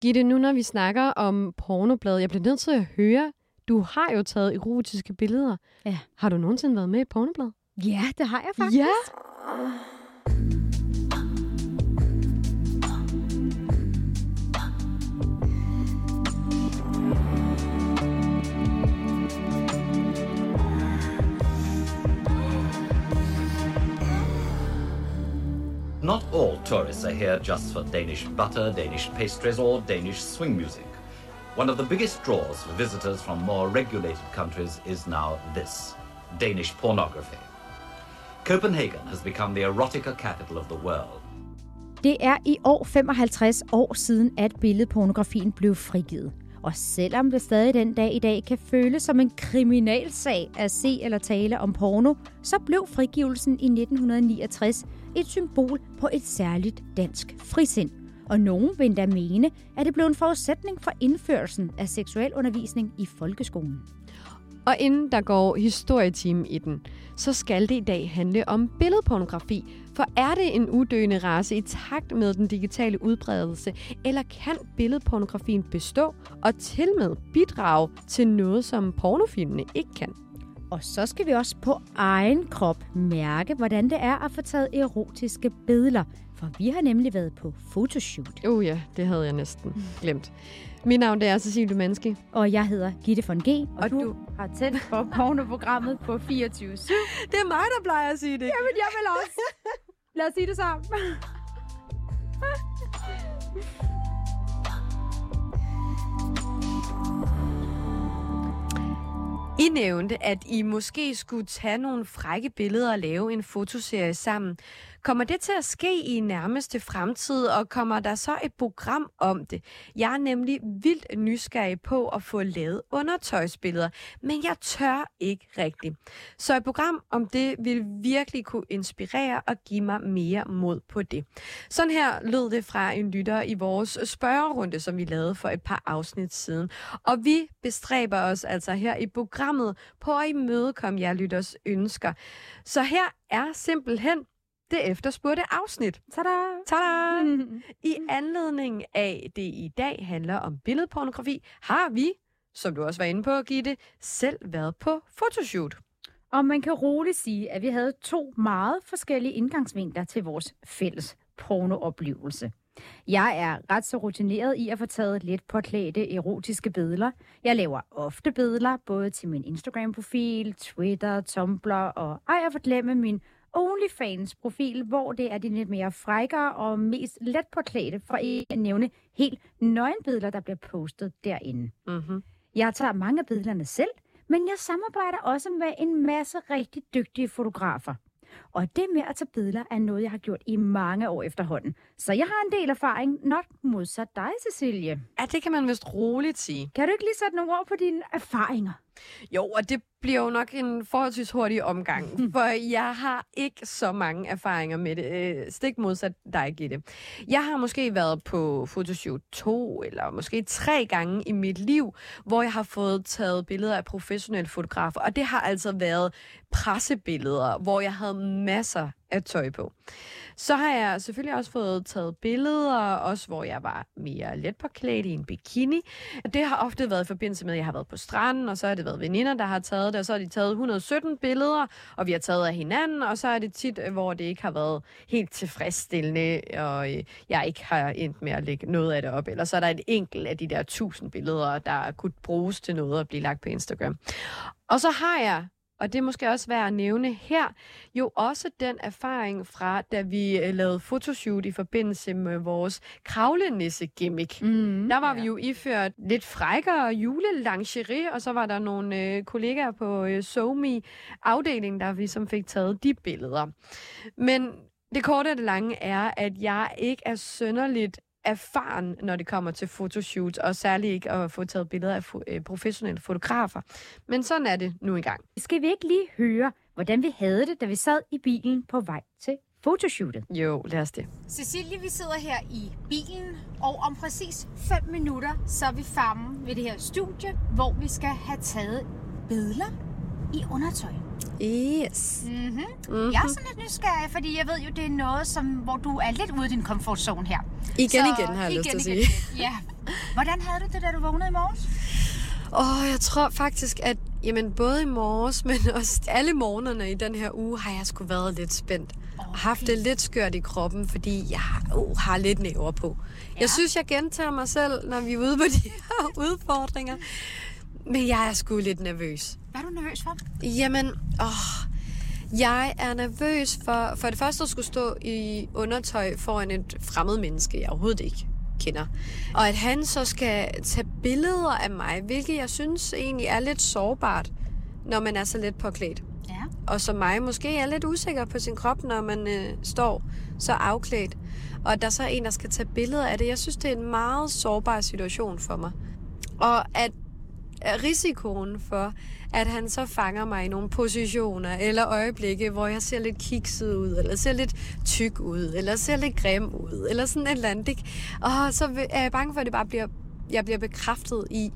Gitte, nu når vi snakker om pornoblad, jeg bliver nødt til at høre, du har jo taget erotiske billeder. Ja. Har du nogensinde været med i et pornoblad? Ja, det har jeg faktisk. Ja. Not all tourists are here just for Danish butter, Danish pastries, or Danish swing music. One of the biggest draws for visitors from more regulated countries is now this Danish pornography. Copenhagen has become the erotica capital of the world. Det er i år 55 år siden, at billedpornografien blev frigivet. Og selvom det stadig den dag i dag kan føles som en kriminalsag at se eller tale om porno, så blev frigivelsen i 1969 et symbol på et særligt dansk frisind. Og nogen vil endda mene, at det blev en forudsætning for indførelsen af seksualundervisning i folkeskolen. Og inden der går historietime i den, så skal det i dag handle om billedpornografi. For er det en uddøende race i takt med den digitale udbredelse, eller kan billedpornografien bestå og til med bidrage til noget, som pornofilmene ikke kan? Og så skal vi også på egen krop mærke, hvordan det er at få taget erotiske billeder. For vi har nemlig været på fotoshoot. Oh ja, det havde jeg næsten glemt. Mit navn det er Cecilie Dumanski. Og jeg hedder Gitte von G. Og, Og du, du- har tændt for pornoprogrammet på 24-7. Det er mig, der plejer at sige det. Jamen, jeg vil også. Lad os sige det sammen. I nævnte, at I måske skulle tage nogle frække billeder og lave en fotoserie sammen. Kommer det til at ske i nærmeste fremtid, og kommer der så et program om det? Jeg er nemlig vildt nysgerrig på at få lavet undertøjsbilleder, men jeg tør ikke rigtigt. Så et program om det vil virkelig kunne inspirere og give mig mere mod på det. Sådan her lød det fra en lytter i vores spørgerunde, som vi lavede for et par afsnit siden. Og vi bestræber os altså her i programmet på at imødekomme jer lytters ønsker. Så her er simpelthen det efterspurgte afsnit. Tada! Tada! I anledning af det i dag handler om billedpornografi, har vi, som du også var inde på, Gitte, selv været på fotoshoot. Og man kan roligt sige, at vi havde to meget forskellige indgangsvinkler til vores fælles pornooplevelse. Jeg er ret så rutineret i at få taget lidt påklædte erotiske billeder. Jeg laver ofte billeder, både til min Instagram-profil, Twitter, Tumblr og ej at forglemme min OnlyFans-profil, hvor det er de lidt mere frækkere og mest let påklædte, for ikke at nævne helt nøgenbilleder, der bliver postet derinde. Mm-hmm. Jeg tager mange af billederne selv, men jeg samarbejder også med en masse rigtig dygtige fotografer. Og det med at tage billeder er noget, jeg har gjort i mange år efterhånden. Så jeg har en del erfaring, nok modsat dig, Cecilie. Ja, det kan man vist roligt sige. Kan du ikke lige sætte nogle ord på dine erfaringer? Jo, og det bliver jo nok en forholdsvis hurtig omgang, for jeg har ikke så mange erfaringer med det. Øh, stik modsat dig, Gitte. Jeg har måske været på fotoshoot to eller måske tre gange i mit liv, hvor jeg har fået taget billeder af professionelle fotografer, og det har altså været pressebilleder, hvor jeg havde masser af tøj på. Så har jeg selvfølgelig også fået taget billeder, også hvor jeg var mere let påklædt i en bikini. Det har ofte været i forbindelse med, at jeg har været på stranden, og så har det været veninder, der har taget det, og så har de taget 117 billeder, og vi har taget af hinanden, og så er det tit, øh, hvor det ikke har været helt tilfredsstillende, og øh, jeg ikke har endt med at lægge noget af det op. Eller så er der et enkelt af de der 1000 billeder, der kunne bruges til noget at blive lagt på Instagram. Og så har jeg og det er måske også værd at nævne her, jo også den erfaring fra, da vi øh, lavede fotoshoot i forbindelse med vores kravlenisse-gimmick. Mm. Der var vi jo iført lidt frækkere julelingerie, og så var der nogle øh, kollegaer på øh, SoMe afdelingen, der vi som fik taget de billeder. Men det korte og det lange er, at jeg ikke er sønderligt erfaren, når det kommer til fotoshoots, og særligt ikke at få taget billeder af fo- øh, professionelle fotografer. Men sådan er det nu engang. Skal vi ikke lige høre, hvordan vi havde det, da vi sad i bilen på vej til fotoshootet? Jo, lad os det. Cecilie, vi sidder her i bilen, og om præcis 5 minutter, så er vi fremme ved det her studie, hvor vi skal have taget billeder i undertøj. Yes. Mm-hmm. Mhm. Mm-hmm. Jeg er sådan lidt nysgerrig, fordi jeg ved jo, det er noget, som, hvor du er lidt ude af din comfort zone her. Igen, igen, har jeg lyst til at sige. igen. Ja. Hvordan havde du det, da du vågnede i morges? Åh, jeg tror faktisk, at jamen, både i morges, men også alle morgenerne i den her uge, har jeg sgu været lidt spændt. Og haft det lidt skørt i kroppen, fordi jeg uh, har lidt næver på. Ja. Jeg synes, jeg gentager mig selv, når vi er ude på de her udfordringer. Men jeg er sgu lidt nervøs. Hvad er du nervøs for? Jamen, åh, jeg er nervøs for, for det første at skulle stå i undertøj foran et fremmed menneske, jeg overhovedet ikke kender. Og at han så skal tage billeder af mig, hvilket jeg synes egentlig er lidt sårbart, når man er så let påklædt. Ja. Og som mig måske er lidt usikker på sin krop, når man øh, står så afklædt. Og der så er en, der skal tage billeder af det. Jeg synes, det er en meget sårbar situation for mig. Og at risikoen for, at han så fanger mig i nogle positioner eller øjeblikke, hvor jeg ser lidt kikset ud, eller ser lidt tyk ud, eller ser lidt grim ud, eller sådan et eller andet. Ikke? Og så er jeg bange for, at det bare bliver, jeg bliver bekræftet i,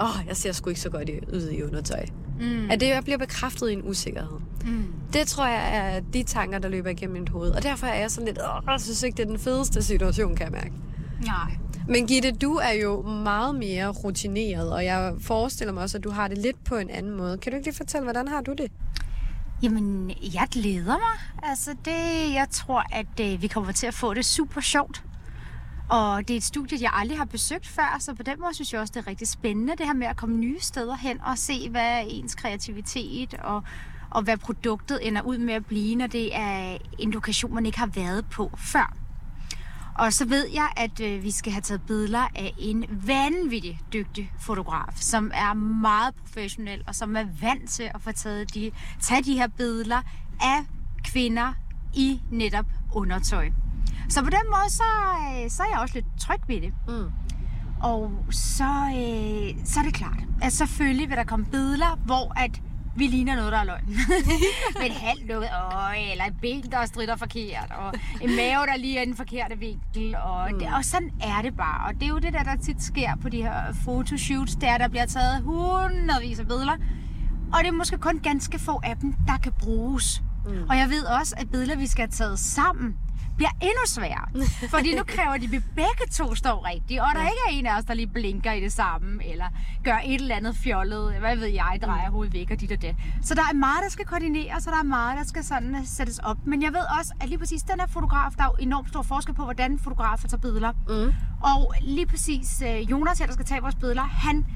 åh, oh, jeg ser sgu ikke så godt ud i undertøj. Mm. At det, jeg bliver bekræftet i en usikkerhed. Mm. Det tror jeg er de tanker, der løber igennem mit hoved. Og derfor er jeg sådan lidt, åh, jeg synes ikke, det er den fedeste situation, kan jeg mærke. Nej. Men Gitte, du er jo meget mere rutineret, og jeg forestiller mig også, at du har det lidt på en anden måde. Kan du ikke lige fortælle, hvordan har du det? Jamen, jeg glæder mig. Altså, det, jeg tror, at øh, vi kommer til at få det super sjovt. Og det er et studie, jeg aldrig har besøgt før, så på den måde synes jeg også, det er rigtig spændende, det her med at komme nye steder hen og se, hvad ens kreativitet og, og hvad produktet ender ud med at blive, når det er en lokation, man ikke har været på før. Og så ved jeg, at øh, vi skal have taget billeder af en vanvittig dygtig fotograf, som er meget professionel og som er vant til at få taget de, tage de her billeder af kvinder i netop undertøj. Så på den måde, så, øh, så er jeg også lidt tryg ved det. Mm. Og så, øh, så er det klart, at selvfølgelig vil der komme billeder, hvor at vi ligner noget, der er løgn. Med et halvt lukket øje, eller et ben, der strider forkert, og en mave, der lige er i den forkerte vinkel. Og, mm. det, og sådan er det bare. Og det er jo det der, der tit sker på de her fotoshoots, der der bliver taget hundredvis af billeder. Og det er måske kun ganske få af dem, der kan bruges. Mm. Og jeg ved også, at billeder, vi skal have taget sammen, bliver endnu sværere. Fordi nu kræver de, at vi begge to står rigtigt, og der ikke er en af os, der lige blinker i det samme, eller gør et eller andet fjollet, hvad ved jeg, drejer hovedet væk og dit og det. Så der er meget, der skal koordineres, og der er meget, der skal sådan øh, sættes op. Men jeg ved også, at lige præcis den her fotograf, der er jo enormt stor forskel på, hvordan fotografer tager billeder. Mm. Og lige præcis øh, Jonas her, der skal tage vores billeder, han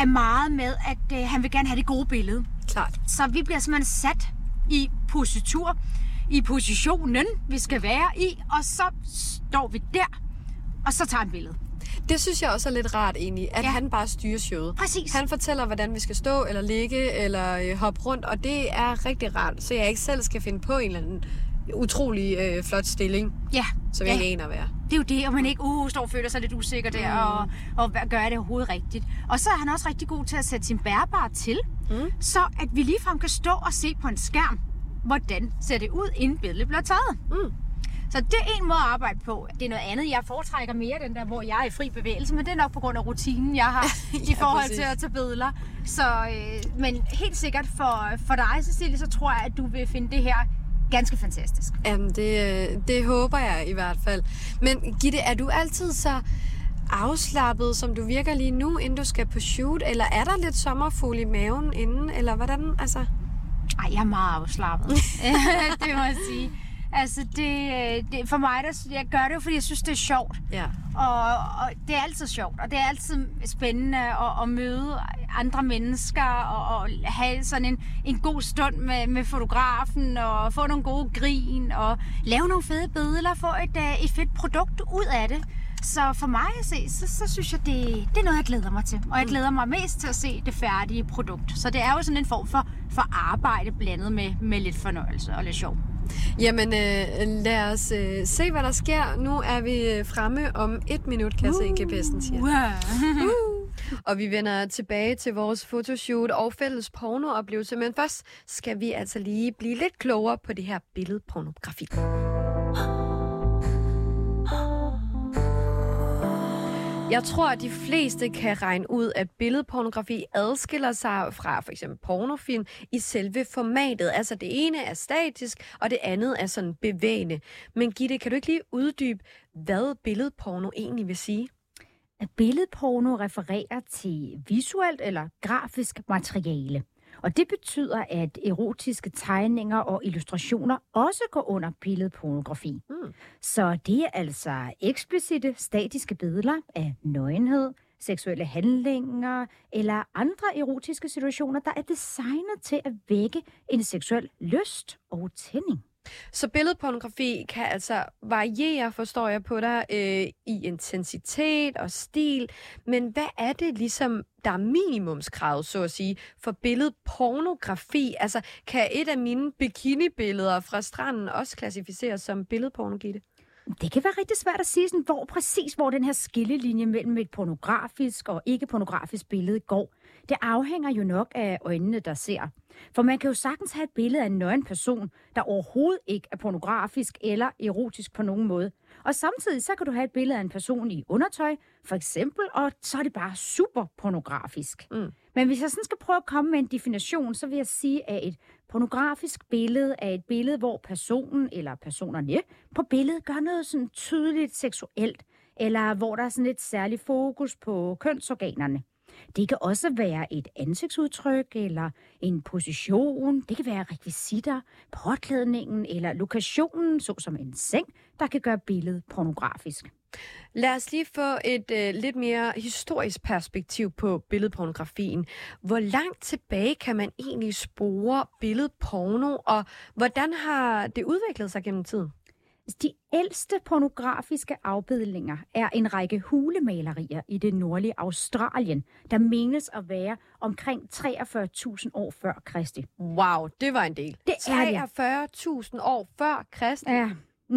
er meget med, at øh, han vil gerne have det gode billede. Klart. Så vi bliver simpelthen sat i positur, i positionen, vi skal være i, og så står vi der, og så tager en billede. Det synes jeg også er lidt rart egentlig, at ja. han bare styrer showet. Præcis. Han fortæller, hvordan vi skal stå, eller ligge, eller øh, hoppe rundt, og det er rigtig rart, så jeg ikke selv skal finde på en eller anden utrolig øh, flot stilling, ja. som jeg ja. ikke aner hvad. Det er jo det, og man ikke uh, står og føler sig lidt usikker der, mm. og, og gør det overhovedet rigtigt. Og så er han også rigtig god til at sætte sin bærbare til, mm. så at vi ligefrem kan stå og se på en skærm, hvordan ser det ud, inden billedet bliver taget. Mm. Så det er en måde at arbejde på. Det er noget andet. Jeg foretrækker mere den der, hvor jeg er i fri bevægelse, men det er nok på grund af rutinen, jeg har ja, i forhold præcis. til at tage billeder. Så, øh, men helt sikkert for, for dig, Cecilie, så tror jeg, at du vil finde det her ganske fantastisk. Jamen, det, det håber jeg i hvert fald. Men Gitte, er du altid så afslappet, som du virker lige nu, inden du skal på shoot? Eller er der lidt sommerfugl i maven inden? Eller hvordan, altså... Ej, jeg er meget afslappet. det må jeg sige. Altså, det, det, for mig, der, jeg gør det jo, fordi jeg synes, det er sjovt. Ja. Og, og det er altid sjovt, og det er altid spændende at, at møde andre mennesker, og, og have sådan en, en god stund med, med fotografen, og få nogle gode grin, og lave nogle fede billeder, få et, øh, et fedt produkt ud af det. Så for mig at se, så, så synes jeg, det, det er noget, jeg glæder mig til. Og jeg mm. glæder mig mest til at se det færdige produkt. Så det er jo sådan en form for, for arbejde blandet med, med lidt fornøjelse og lidt sjov. Jamen, øh, lad os øh, se, hvad der sker. Nu er vi øh, fremme om et minut, kan jeg uh, se, GPS'en siger. Uh. uh. Og vi vender tilbage til vores fotoshoot og fælles pornooplevelse. Men først skal vi altså lige blive lidt klogere på det her billedpornografi. Jeg tror, at de fleste kan regne ud, at billedpornografi adskiller sig fra for eksempel pornofilm i selve formatet. Altså det ene er statisk, og det andet er sådan bevægende. Men Gitte, kan du ikke lige uddybe, hvad billedporno egentlig vil sige? at billedporno refererer til visuelt eller grafisk materiale. Og det betyder, at erotiske tegninger og illustrationer også går under billedpornografi. Mm. Så det er altså eksplicite statiske billeder af nøgenhed, seksuelle handlinger eller andre erotiske situationer, der er designet til at vække en seksuel lyst og tænding. Så billedpornografi kan altså variere, forstår jeg på dig, øh, i intensitet og stil. Men hvad er det ligesom, der er minimumskravet, så at sige, for billedpornografi? Altså, kan et af mine bikinibilleder fra stranden også klassificeres som billedporno, Gitte? Det kan være rigtig svært at sige, sådan, hvor præcis hvor den her skillelinje mellem et pornografisk og ikke pornografisk billede går. Det afhænger jo nok af øjnene, der ser. For man kan jo sagtens have et billede af en nøgen person, der overhovedet ikke er pornografisk eller erotisk på nogen måde. Og samtidig så kan du have et billede af en person i undertøj, for eksempel, og så er det bare super pornografisk. Mm. Men hvis jeg sådan skal prøve at komme med en definition, så vil jeg sige, at et pornografisk billede er et billede, hvor personen eller personerne på billedet gør noget sådan tydeligt seksuelt, eller hvor der er sådan et særligt fokus på kønsorganerne. Det kan også være et ansigtsudtryk eller en position. Det kan være rekvisitter, påklædningen eller lokationen, såsom en seng, der kan gøre billedet pornografisk. Lad os lige få et øh, lidt mere historisk perspektiv på billedpornografien. Hvor langt tilbage kan man egentlig spore billedporno, og hvordan har det udviklet sig gennem tiden? De ældste pornografiske afbildninger er en række hulemalerier i det nordlige Australien, der menes at være omkring 43.000 år før Kristi. Wow, det var en del. Det er det. 43.000 år før Kristi. Ja.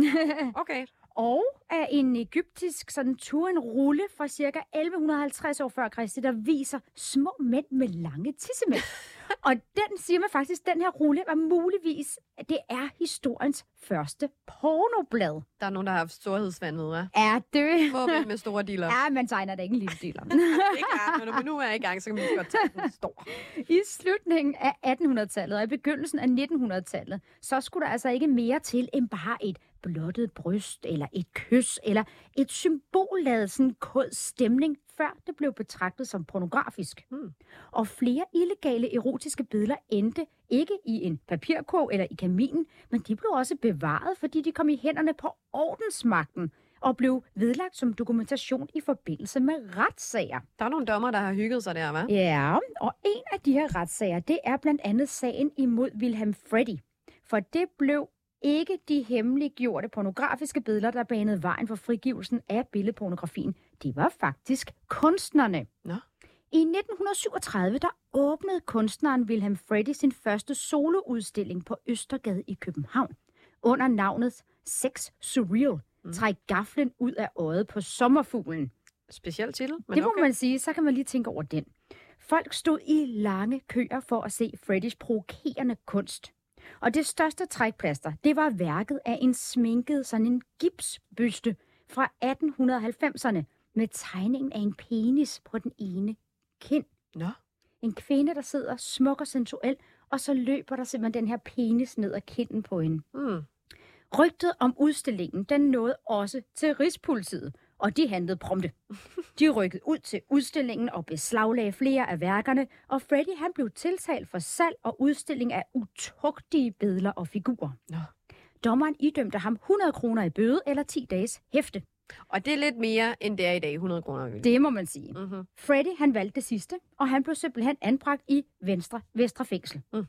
Okay. og af en egyptisk sådan Turin-rulle fra ca. 1150 år før Kristi, der viser små mænd med lange tissemænd. Og den siger man faktisk, den her rulle var muligvis, at det er historiens første pornoblad. Der er nogen, der har haft storhedsvandet, hva'? Er det? Hvor er vi med store dealer? Ja, man tegner da ikke en lille dealer. kan, men når nu er i gang, så kan vi lige godt tage den stor. I slutningen af 1800-tallet og i begyndelsen af 1900-tallet, så skulle der altså ikke mere til end bare et blottet bryst, eller et kys, eller et symbolladet sådan kod stemning, før det blev betragtet som pornografisk. Hmm. Og flere illegale erotiske billeder endte ikke i en papirkurv eller i kaminen, men de blev også bevaret, fordi de kom i hænderne på ordensmagten og blev vedlagt som dokumentation i forbindelse med retssager. Der er nogle dommer, der har hygget sig der, hva'? Ja, og en af de her retssager, det er blandt andet sagen imod Wilhelm Freddy. For det blev ikke de hemmeliggjorte pornografiske billeder, der banede vejen for frigivelsen af billedpornografien. Det var faktisk kunstnerne. Nå. I 1937 der åbnede kunstneren Wilhelm Freddy sin første soloudstilling på Østergade i København. Under navnet Sex Surreal. Mm. Træk gaflen ud af øjet på sommerfuglen. Speciel titel, men Det må okay. man sige, så kan man lige tænke over den. Folk stod i lange køer for at se Freddys provokerende kunst. Og det største trækplaster, det var værket af en sminket sådan en gipsbyste fra 1890'erne med tegningen af en penis på den ene kind. Nå. En kvinde, der sidder smuk og sensuel, og så løber der simpelthen den her penis ned ad kinden på hende. Mm. Rygtet om udstillingen, den nåede også til Rigspolitiet, og de handlede prompte. De rykkede ud til udstillingen og beslaglagde flere af værkerne, og Freddy han blev tiltalt for salg og udstilling af utugtige billeder og figurer. Nå. Dommeren idømte ham 100 kroner i bøde eller 10 dages hæfte. Og det er lidt mere, end det er i dag, 100 kroner. Det må man sige. Mm-hmm. Freddy han valgte det sidste, og han blev simpelthen anbragt i Venstre, Vestre Fængsel. Mm.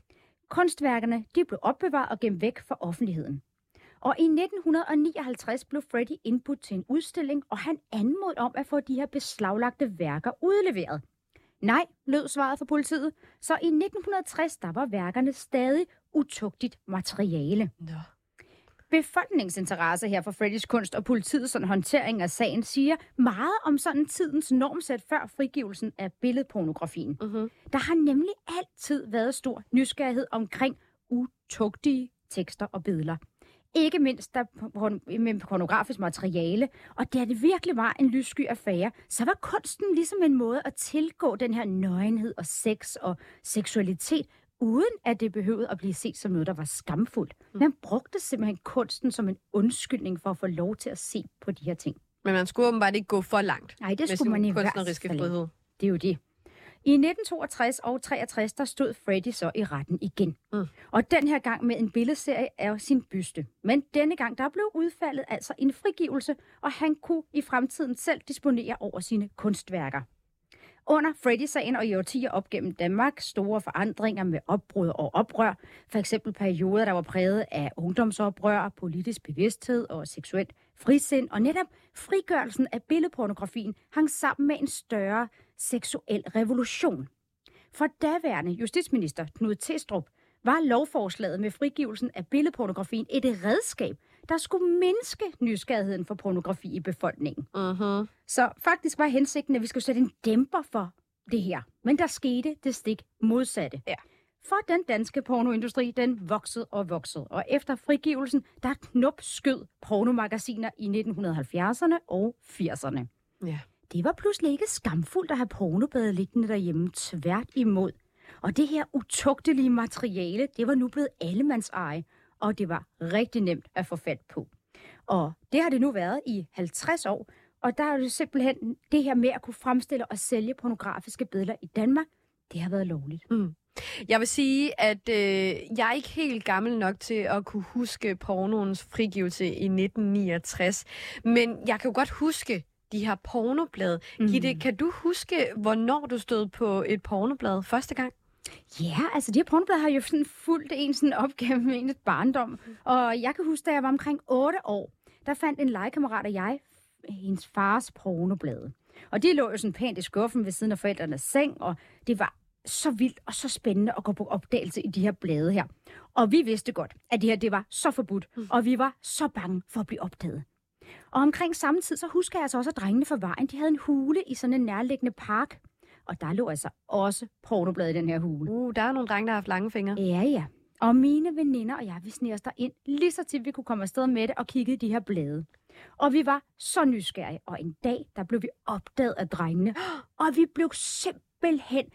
Kunstværkerne de blev opbevaret og gemt væk fra offentligheden. Og i 1959 blev Freddy indbudt til en udstilling, og han anmodede om at få de her beslaglagte værker udleveret. Nej, lød svaret fra politiet. Så i 1960 der var værkerne stadig utugtigt materiale. Nå. Befolkningsinteresse her for Freddys kunst og politiets sådan håndtering af sagen siger meget om sådan tidens normsæt før frigivelsen af billedpornografien. Mm-hmm. Der har nemlig altid været stor nysgerrighed omkring utugtige tekster og billeder. Ikke mindst der med pornografisk materiale, og da det virkelig var en lyssky affære, så var kunsten ligesom en måde at tilgå den her nøgenhed og sex og seksualitet, uden at det behøvede at blive set som noget, der var skamfuldt. Man brugte simpelthen kunsten som en undskyldning for at få lov til at se på de her ting. Men man skulle åbenbart ikke gå for langt. Nej, det skulle man i kunstneriske frihed. Det er jo det. I 1962 og 63, der stod Freddy så i retten igen. Mm. Og den her gang med en billedserie af sin byste. Men denne gang, der blev udfaldet altså en frigivelse, og han kunne i fremtiden selv disponere over sine kunstværker. Under Freddy-sagen og i årtier op gennem Danmark store forandringer med opbrud og oprør. For eksempel perioder, der var præget af ungdomsoprør, politisk bevidsthed og seksuelt frisind. Og netop frigørelsen af billedpornografien hang sammen med en større seksuel revolution. For daværende justitsminister Knud Testrup var lovforslaget med frigivelsen af billedpornografien et redskab, der skulle mindske nysgerrigheden for pornografi i befolkningen. Mm-hmm. Så faktisk var hensigten, at vi skulle sætte en dæmper for det her. Men der skete det stik modsatte. Ja. For den danske pornoindustri, den voksede og voksede. Og efter frigivelsen, der knop skød pornomagasiner i 1970'erne og 80'erne. Ja. Det var pludselig ikke skamfuldt at have pornobade liggende derhjemme, tvært imod. Og det her utugtelige materiale, det var nu blevet allemands eje, og det var rigtig nemt at få fat på. Og det har det nu været i 50 år, og der er det simpelthen det her med at kunne fremstille og sælge pornografiske billeder i Danmark, det har været lovligt. Jeg vil sige, at øh, jeg er ikke helt gammel nok til at kunne huske pornoens frigivelse i 1969. Men jeg kan jo godt huske de her pornoblade. Mm. Gitte, kan du huske, hvornår du stod på et pornoblad første gang? Ja, altså de her pornoblade har jo sådan fulgt en sådan op gennem ens barndom. Og jeg kan huske, da jeg var omkring 8 år, der fandt en legekammerat og jeg hendes fars pornoblade. Og de lå jo sådan pænt i skuffen ved siden af forældrenes seng, og det var så vildt og så spændende at gå på opdagelse i de her blade her. Og vi vidste godt, at det her det var så forbudt, og vi var så bange for at blive opdaget. Og omkring samme tid, så husker jeg altså også, at drengene fra vejen, de havde en hule i sådan en nærliggende park. Og der lå altså også pornoblade i den her hule. Uh, der er nogle drenge, der har haft lange fingre. Ja, ja. Og mine veninder og jeg, vi sneg os ind lige så tit vi kunne komme afsted med det og kiggede i de her blade. Og vi var så nysgerrige, og en dag, der blev vi opdaget af drengene, og vi blev simpelthen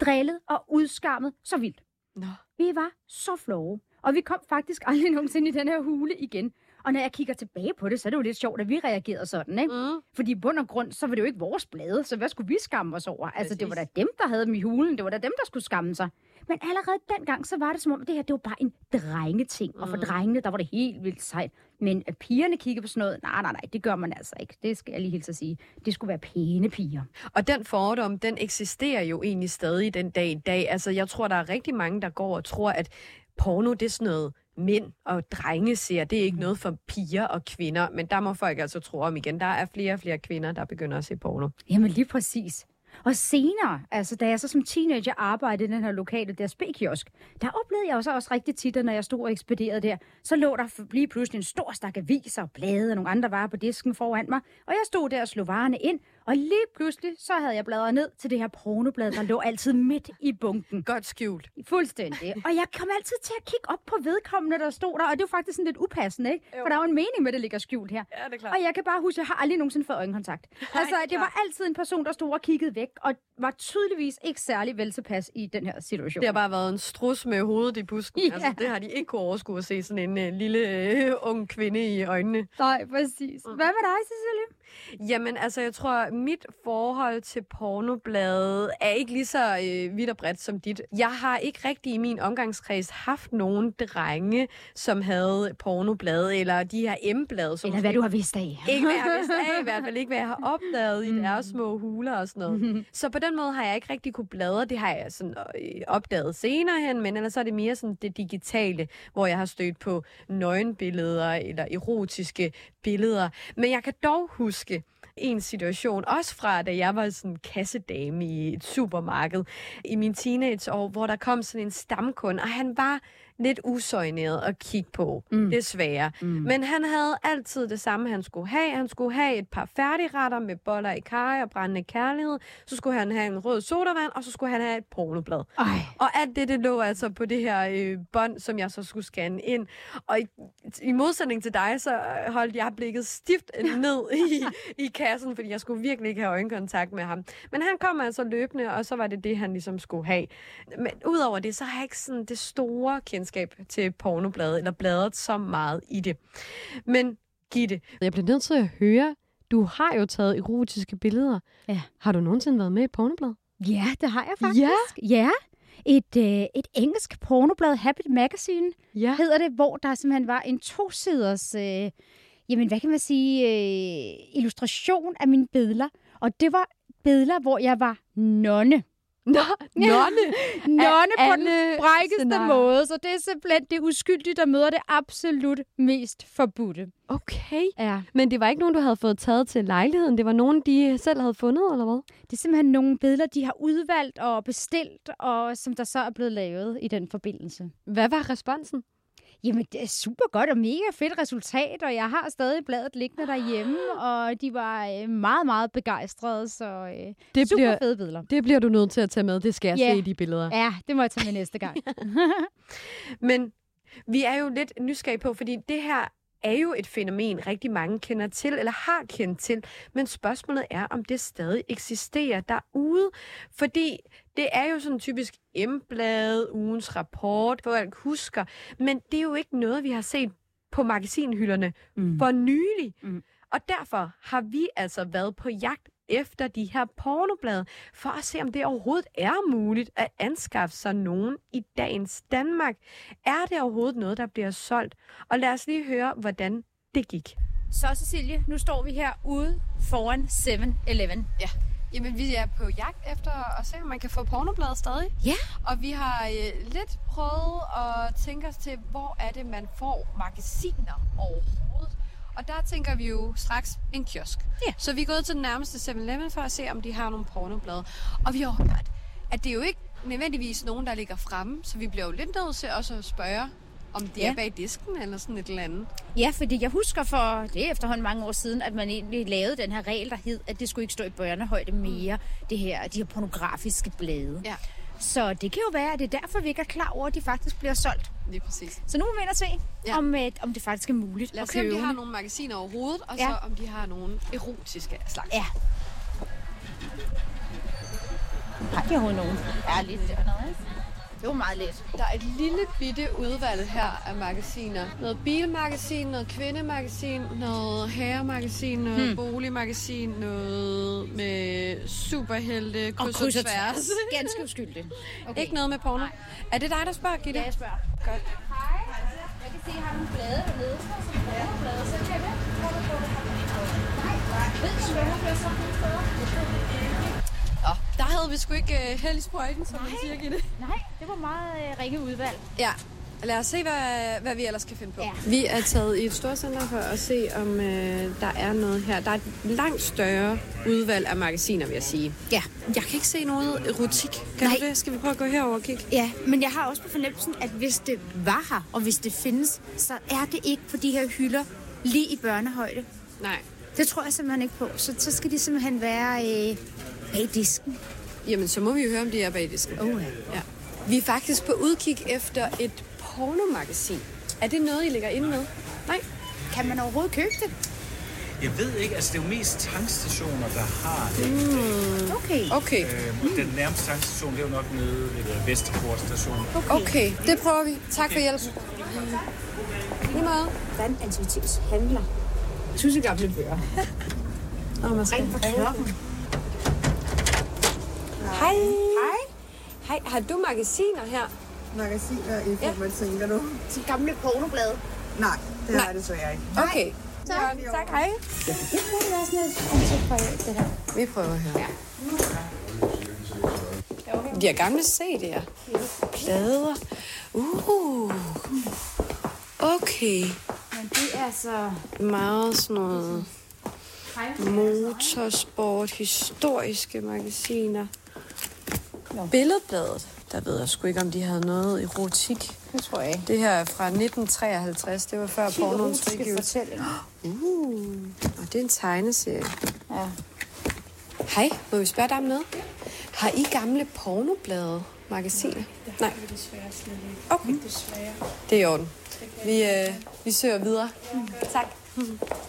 drillet og udskammet så vildt. Nå. Vi var så flove, og vi kom faktisk aldrig nogensinde i den her hule igen. Og når jeg kigger tilbage på det, så er det jo lidt sjovt, at vi reagerede sådan, ikke? Mm. Fordi i bund og grund, så var det jo ikke vores blade, så hvad skulle vi skamme os over? Altså, det var da Præcis. dem, der havde dem i hulen, det var da dem, der skulle skamme sig. Men allerede dengang, så var det som om, det her, det var bare en drengeting. Og for Mm. drengene, der var det helt vildt sejt. Men at pigerne kiggede på sådan noget, nej, nej, nej, det gør man altså ikke. Det skal jeg lige hilse at sige. Det skulle være pæne piger. Og den fordom, den eksisterer jo egentlig stadig den dag i dag. Altså, jeg tror, der er rigtig mange, der går og tror, at porno, det er sådan noget mænd og drenge ser. Det er ikke noget for piger og kvinder. Men der må folk altså tro om igen. Der er flere og flere kvinder, der begynder at se porno. Jamen lige præcis. Og senere, altså da jeg så som teenager arbejdede i den her lokale DSB-kiosk, der oplevede jeg jo så også rigtig tit, at når jeg stod og ekspederede der, så lå der lige pludselig en stor stak aviser og blade og nogle andre varer på disken foran mig. Og jeg stod der og slog varerne ind, og lige pludselig så havde jeg bladret ned til det her pornoblad, der lå altid midt i bunken. Godt skjult. Fuldstændig. Og jeg kom altid til at kigge op på vedkommende, der stod der, og det var faktisk sådan lidt upassende, ikke? For der er jo en mening med, at det ligger skjult her. Ja, det er klart. Og jeg kan bare huske, at jeg har aldrig nogensinde fået øjenkontakt. altså, det var altid en person, der stod og kiggede væk, og var tydeligvis ikke særlig vel tilpas i den her situation. Det har bare været en strus med hovedet i busken. Ja. Altså, det har de ikke kunne overskue at se sådan en uh, lille uh, ung kvinde i øjnene. Nej, præcis. Mm. Hvad med dig, Cecilie? Jamen, altså, jeg tror, mit forhold til pornobladet er ikke lige så øh, vidt og bredt som dit. Jeg har ikke rigtig i min omgangskreds haft nogen drenge, som havde pornoblade, eller de her M-blade, som Eller hvad du har vidst af. Ikke hvad jeg har vidst af, i hvert fald ikke, hvad jeg har opdaget i deres små huler og sådan noget. Så på den måde har jeg ikke rigtig kunne bladre. Det har jeg sådan øh, opdaget senere hen, men ellers er det mere sådan det digitale, hvor jeg har stødt på nøgenbilleder eller erotiske billeder. Men jeg kan dog huske en situation, også fra da jeg var sådan kassedame i et supermarked i min teenageår, hvor der kom sådan en stamkunde, og han var lidt usøjneret at kigge på, mm. desværre. Mm. Men han havde altid det samme, han skulle have. Han skulle have et par færdigretter med boller i kaj og brændende kærlighed. Så skulle han have en rød sodavand, og så skulle han have et pornoblad. Ej. Og alt det, det lå altså på det her øh, bånd, som jeg så skulle scanne ind. Og i, i modsætning til dig, så øh, holdt jeg blikket stift ned i, i kassen, fordi jeg skulle virkelig ikke have øjenkontakt med ham. Men han kom altså løbende, og så var det det, han ligesom skulle have. Men udover det, så har jeg ikke sådan det store kendskab til pornobladet, eller bladret så meget i det. Men Gitte, jeg bliver nødt til at høre du har jo taget erotiske billeder. Ja. Har du nogensinde været med i pornoblad? Ja, det har jeg faktisk. Ja. ja. Et, øh, et engelsk pornoblad, Habit Magazine, Ja. hedder det, hvor der simpelthen var en tosiders, øh, jamen hvad kan man sige, øh, illustration af mine billeder. Og det var billeder, hvor jeg var nonne. Nå, nonne. Nonne på den scenarier. måde, så det er simpelthen det uskyldige, der møder det absolut mest forbudte. Okay. Ja. Men det var ikke nogen, du havde fået taget til lejligheden? Det var nogen, de selv havde fundet, eller hvad? Det er simpelthen nogle billeder, de har udvalgt og bestilt, og som der så er blevet lavet i den forbindelse. Hvad var responsen? Jamen, det er super godt og mega fedt resultat, og jeg har stadig bladet liggende derhjemme, og de var øh, meget, meget begejstrede, så øh, Det super bliver, fede billeder. det bliver du nødt til at tage med. Det skal jeg Ja. se i de billeder. Ja, det må jeg tage med næste gang. Men vi er jo lidt nysgerrige på, fordi det her er jo et fænomen, rigtig mange kender til, eller har kendt til. Men spørgsmålet er, om det stadig eksisterer derude. Fordi det er jo sådan typisk M-bladet, ugens rapport, folk husker. Men det er jo ikke noget, vi har set på magasinhylderne Mm. for nylig. Mm. Og derfor har vi altså været på jagt efter de her pornoblade, for at se, om det overhovedet er muligt at anskaffe sig nogen i dagens Danmark. Er det overhovedet noget, der bliver solgt? Og lad os lige høre, hvordan det gik. Så Cecilie, nu står vi her ude foran 7-Eleven. Ja. Jamen, vi er på jagt efter at se, om man kan få pornoblade stadig. Ja. Og vi har øh, lidt prøvet at tænke os til, hvor er det, man får magasiner overhovedet. Og der tænker vi jo straks en kiosk. Ja. Så vi er gået til den nærmeste 7-Eleven for at se, om de har nogle pornoblade. Og vi har hørt, at det er jo ikke nødvendigvis nogen, der ligger fremme, så vi bliver jo lidt nødt til også at spørge, om det Ja. er bag disken eller sådan et eller andet. Ja, fordi jeg husker for, det er efterhånden mange år siden, at man egentlig lavede den her regel, der hed, at det skulle ikke stå i børnehøjde mere, det her, de her pornografiske blade. Ja, Så det kan jo være, at det er derfor, vi ikke er klar over, at de faktisk bliver solgt. lige præcis. Så nu må vi ind og se, Ja. om, øh, om det faktisk er muligt Lad os at se, om købe. de har nogle magasiner overhovedet, og Ja. så om de har nogle erotiske slags. Ja. Har de overhovedet nogen? Ja, lidt dernede. ikke? Det var meget let. Der er et lille bitte udvalg her af magasiner. Noget bilmagasin, noget kvindemagasin, noget herremagasin, noget hmm. boligmagasin, noget med superhelte, kryds og, tværs. Ganske uskyldigt. Okay. Ikke noget med porno. Er det dig, der spørger, Gitte? Ja, jeg spørger. Godt. Hej. Jeg kan se, at jeg har nogle blade dernede. Ja. Blade. Så kan jeg Hvor du får det Nej. Ved du, hvad jeg har sådan nogle steder? Nå, der havde vi sgu ikke uh, held i sprøjten, som man siger, Gitte. Nej, det var meget øh, ringe udvalg. Ja, lad os se, hvad, hvad vi ellers kan finde på. Ja. Vi er taget i et storcenter for at se, om øh, der er noget her. Der er et langt større udvalg af magasiner, vil jeg sige. Ja. Jeg kan ikke se noget erotik. Kan Nej. du det? Skal vi prøve at gå herover og kigge? Ja, men jeg har også på fornemmelsen, at hvis det var her, og hvis det findes, så er det ikke på de her hylder lige i børnehøjde. Nej. Det tror jeg simpelthen ikke på. Så, så skal de simpelthen være øh, bag disken. Jamen, så må vi jo høre, om de er bag disken. Oh, ja. Ja. Vi er faktisk på udkig efter et pornomagasin. Er det noget, I ligger inde med? Nej. Kan man overhovedet købe det? Jeg ved ikke, altså det er jo mest tankstationer, der har det. Okay. Okay. Øh, og den nærmeste tankstation, det er jo nok nede ved Vesterport station. Okay, det prøver vi. Tak for hjælpen. Lige meget. Vandaktivitetshandler. Tusind gamle bøger. Nå, man skal. Hej. Hej. Hej. Har du magasiner her? magasiner i form af, tænker du? Til gamle pornoblade. Nej, det har jeg desværre ikke. Okay. Tak. Tak, hej. Det kunne være sådan et antikvariat, det der. Vi prøver her. Ja. De har gamle CD'er. Plader. Uh. Okay. Men det er så... Meget sådan noget motorsport, historiske magasiner. Billedbladet. Der ved jeg sgu ikke, om de havde noget erotik. Det tror jeg ikke. Det her er fra 1953. Det var før pornoens frigivelse. fortællinger. Uh, og det er en tegneserie. Ja. Hej, må vi spørge dig om noget? Har I gamle pornoblade magasiner? Nej. Okay. Det er i orden. Vi, øh, vi søger videre. Tak.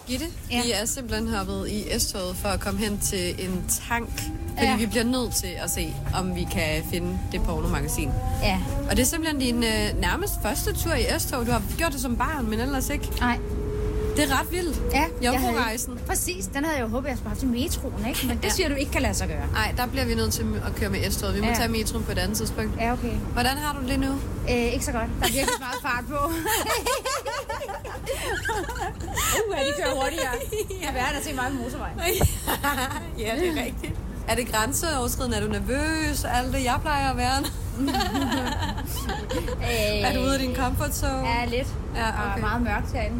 Gitte, ja. vi er simpelthen hoppet i S-toget for at komme hen til en tank. Fordi ja. Ja. vi bliver nødt til at se, om vi kan finde det pornomagasin. Ja. Og det er simpelthen din øh, nærmest første tur i S-tog. Du har gjort det som barn, men ellers ikke. Nej. Det er ret vildt. Ja, Jomfru-rejsen. Præcis, den havde jeg jo håbet, jeg skulle have i metroen, ikke? Men det siger du ikke kan lade sig gøre. Nej, der bliver vi nødt til at køre med S-toget. Vi må Ja. tage metroen på et andet tidspunkt. Ja, okay. Hvordan har du det nu? Øh, ikke så godt. Der er virkelig meget fart på. uh, de kører hurtigere. Jeg vil have se på motorvej. ja, det er rigtigt. Er det grænseoverskridende? Er du nervøs? Alt det, jeg plejer at være? Øh, Er du ude af din comfort zone? Ja, lidt. Ja, Og okay. meget mørkt herinde.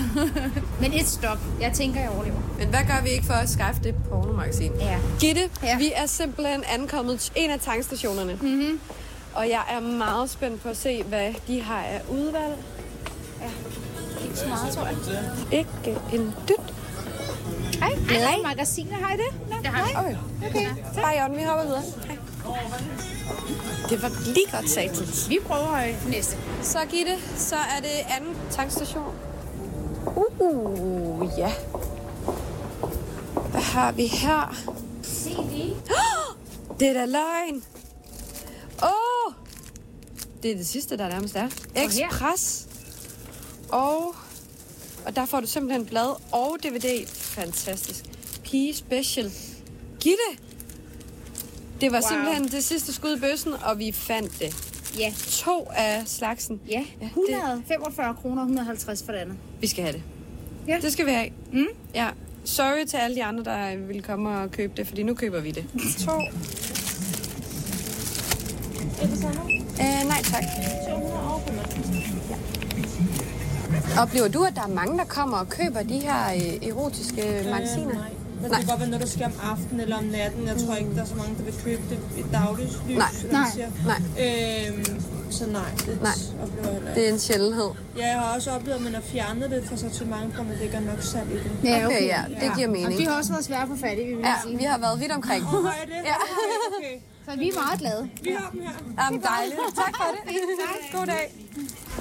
Men et stop. Jeg tænker, jeg overlever. Men hvad gør vi ikke for at skaffe det pornomagasin? Ja. Gitte. Ja. vi er simpelthen ankommet til en af tankstationerne. Mm-hmm. Og jeg er meget spændt på at se, hvad de har af udvalg. Ikke så meget, tror jeg. Ikke en dyt. Hej. Hej. Magasiner, har I det? Har Okay. okay. Bare Jørgen, vi hopper videre. Hej. Det var lige godt sagt. Vi prøver øh, næste. Så Gitte, så er det anden tankstation. Uh, ja. Hvad har vi her? Lige. Det er da løgn. Åh! Oh! Det er det sidste, der nærmest er. Express. Og, og der får du simpelthen blad og DVD. Fantastisk. Pige Special. Gitte! Det var wow. Simpelthen det sidste skud i bøssen, og vi fandt det. Ja. To af slagsen. Ja. Ja, 145 kroner, 150 for det andet. Vi skal have det. Ja. Det skal vi have. Mm. Ja. Sorry til alle de andre, der ville komme og købe det, fordi nu køber vi det. To. Øh, nej tak. Oplever du, at der er mange, der kommer og køber de her øh, erotiske magasiner? Øh, nej. Men Nej. det kan godt være, når du skal om aftenen eller om natten. Jeg tror ikke, der er så mange, der vil købe det i dagligt lys. Nej. Nej. siger. Nej, Øhm, så nej, det Nej. oplever jeg det er en sjældenhed. Ja, jeg har også oplevet, at man har fjernet det fra sortiment, for man ligger nok salg i det. Ja, Okay, ja, det giver Og mening. de har også været svære at få fat i, vil vi Ja, sige. vi har været vidt omkring. Hvor er det? Ja. Okay, Så vi er meget glade. vi har dem her. Jamen, dejligt. Tak for det. Tak. God dag.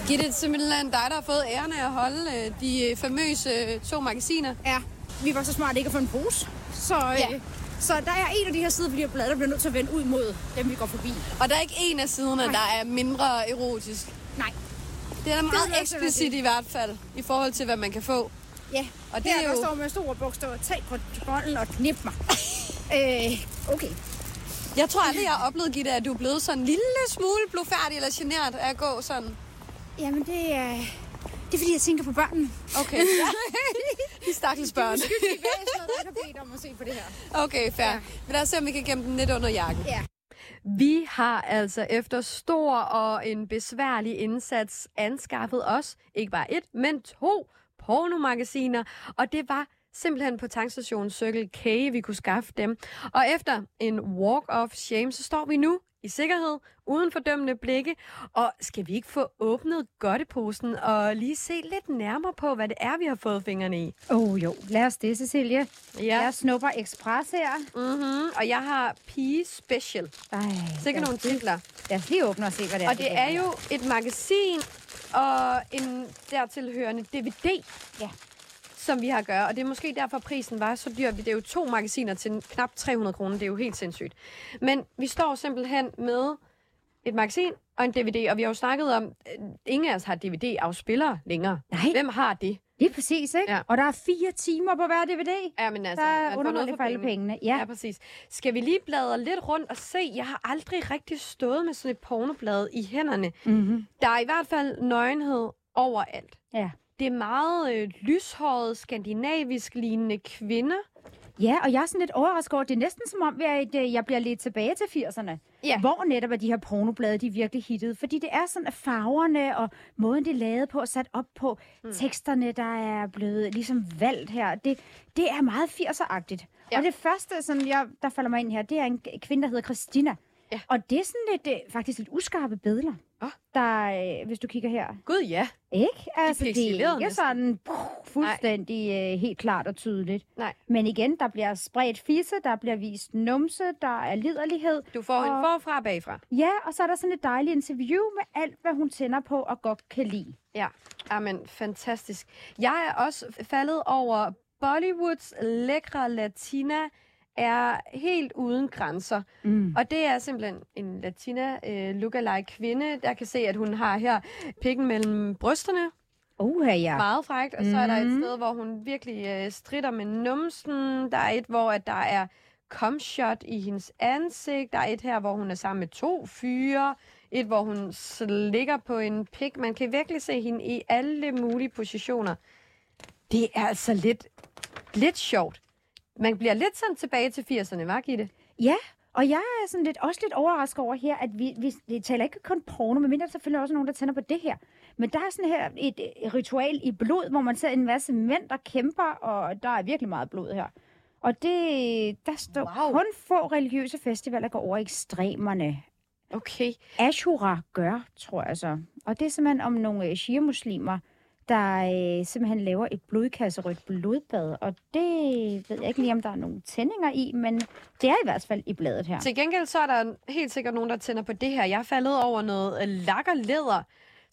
Gitte, det er simpelthen dig, der har fået æren af at holde øh, de øh, famøse øh, to magasiner. Ja, vi var så smart ikke at få en pose. Så, øh, Ja. så der er en af de her sider her blade, der bliver nødt til at vende ud mod dem, vi går forbi. Og der er ikke en af siderne, der er mindre erotisk. Nej. Det er da meget altså eksplicit i hvert fald, i forhold til, hvad man kan få. Ja, Og det det er her, der jo- står med store bogstaver, tag på bolden og knip mig. øh, okay. Jeg tror aldrig, jeg har oplevet, Gitte, at du er blevet sådan en lille smule blufærdig eller genert af at gå sådan. Jamen, det er... Det er fordi, jeg tænker på børnene. Okay. De stakkels børn. Det er der bedt om at se på det her. Okay, fair. Men lad os se, om vi kan gemme den lidt under jakken. Ja. Vi har altså efter stor og en besværlig indsats anskaffet os ikke bare et, men to pornomagasiner. Og det var simpelthen på tankstationen Circle K, vi kunne skaffe dem. Og efter en walk of shame, så står vi nu i sikkerhed, uden fordømmende blikke. Og skal vi ikke få åbnet godteposen og lige se lidt nærmere på, hvad det er, vi har fået fingrene i? Åh oh, jo, lad os det, Cecilie. Ja. Jeg snupper Express her. Mm-hmm. Og jeg har Pige Special. Ej, Sikke ja. nogle titler. Lad os lige åbne og se, hvad det er. Og det er jo et magasin og en dertilhørende DVD, Ja. Som vi har at gøre. Og det er måske derfor, prisen var så dyr. Det er jo to magasiner til knap 300 kroner. Det er jo helt sindssygt. Men vi står simpelthen med et magasin og en DVD, og vi har jo snakket om, at ingen af os har DVD-afspillere længere. Nej. Hvem har det? Lige præcis, ikke? Ja. Og der er fire timer på hver DVD. Ja, men altså, Der man er får underholdning noget for alle pengene. Ja. Ja. ja, præcis. Skal vi lige bladre lidt rundt og se? Jeg har aldrig rigtig stået med sådan et pornoblad i hænderne. Mm-hmm. Der er i hvert fald nøgenhed overalt. Ja. Det er meget øh, lyshåret, skandinavisk lignende kvinder. Ja, og jeg er sådan lidt overrasket over, det er næsten som om, at øh, jeg bliver lidt tilbage til 80'erne. Ja. Hvor netop er de her pornoblade, de virkelig hittede. Fordi det er sådan, at farverne og måden, det er lavet på og sat op på, mm. teksterne, der er blevet ligesom valgt her, det, det er meget 80'er-agtigt. Ja. Ja. Og det første, som jeg, der falder mig ind her, det er en kvinde, der hedder Christina. Ja. Og det er sådan lidt, øh, faktisk lidt uskarpe billeder. Åh. Der, øh, hvis du kigger her. Gud ja. Ikke? Altså, det er ikke sådan puh, fuldstændig øh, helt klart og tydeligt. Nej. Men igen, der bliver spredt fisse, der bliver vist numse, der er liderlighed. Du får en Og- forfra og bagfra. Ja, og så er der sådan et dejligt interview med alt, hvad hun tænder på og godt kan lide. Ja, Amen, fantastisk. Jeg er også faldet over Bollywoods lækre latina er helt uden grænser. Mm. Og det er simpelthen en latina øh, lookalike kvinde, der kan se, at hun har her pikken mellem brysterne. Uha, ja. Meget frækt. Og så er der et Mhm. sted, hvor hun virkelig øh, strider med numsen. Der er et, hvor at der er comshot i hendes ansigt. Der er et her, hvor hun er sammen med to fyre. Et, hvor hun slikker på en pik. Man kan virkelig se hende i alle mulige positioner. Det er altså lidt, lidt sjovt. Man bliver lidt sådan tilbage til 80'erne, var Gitte? Ja, og jeg er sådan lidt, også lidt overrasket over her, at vi, vi, vi taler ikke kun porno, men der er selvfølgelig også nogen, der tænder på det her. Men der er sådan her et, et ritual i blod, hvor man ser en masse mænd, der kæmper, og der er virkelig meget blod her. Og det, der står Wow. kun få religiøse festivaler, går over ekstremerne. Okay. Ashura gør, tror jeg så. Og det er simpelthen om nogle øh, shia-muslimer, der øh, simpelthen laver et blodkasserødt blodbad. Og det ved jeg ikke lige, om der er nogle tændinger i, men det er i hvert fald i bladet her. Til gengæld så er der helt sikkert nogen, der tænder på det her. Jeg er faldet over noget øh, lakkerleder, læder.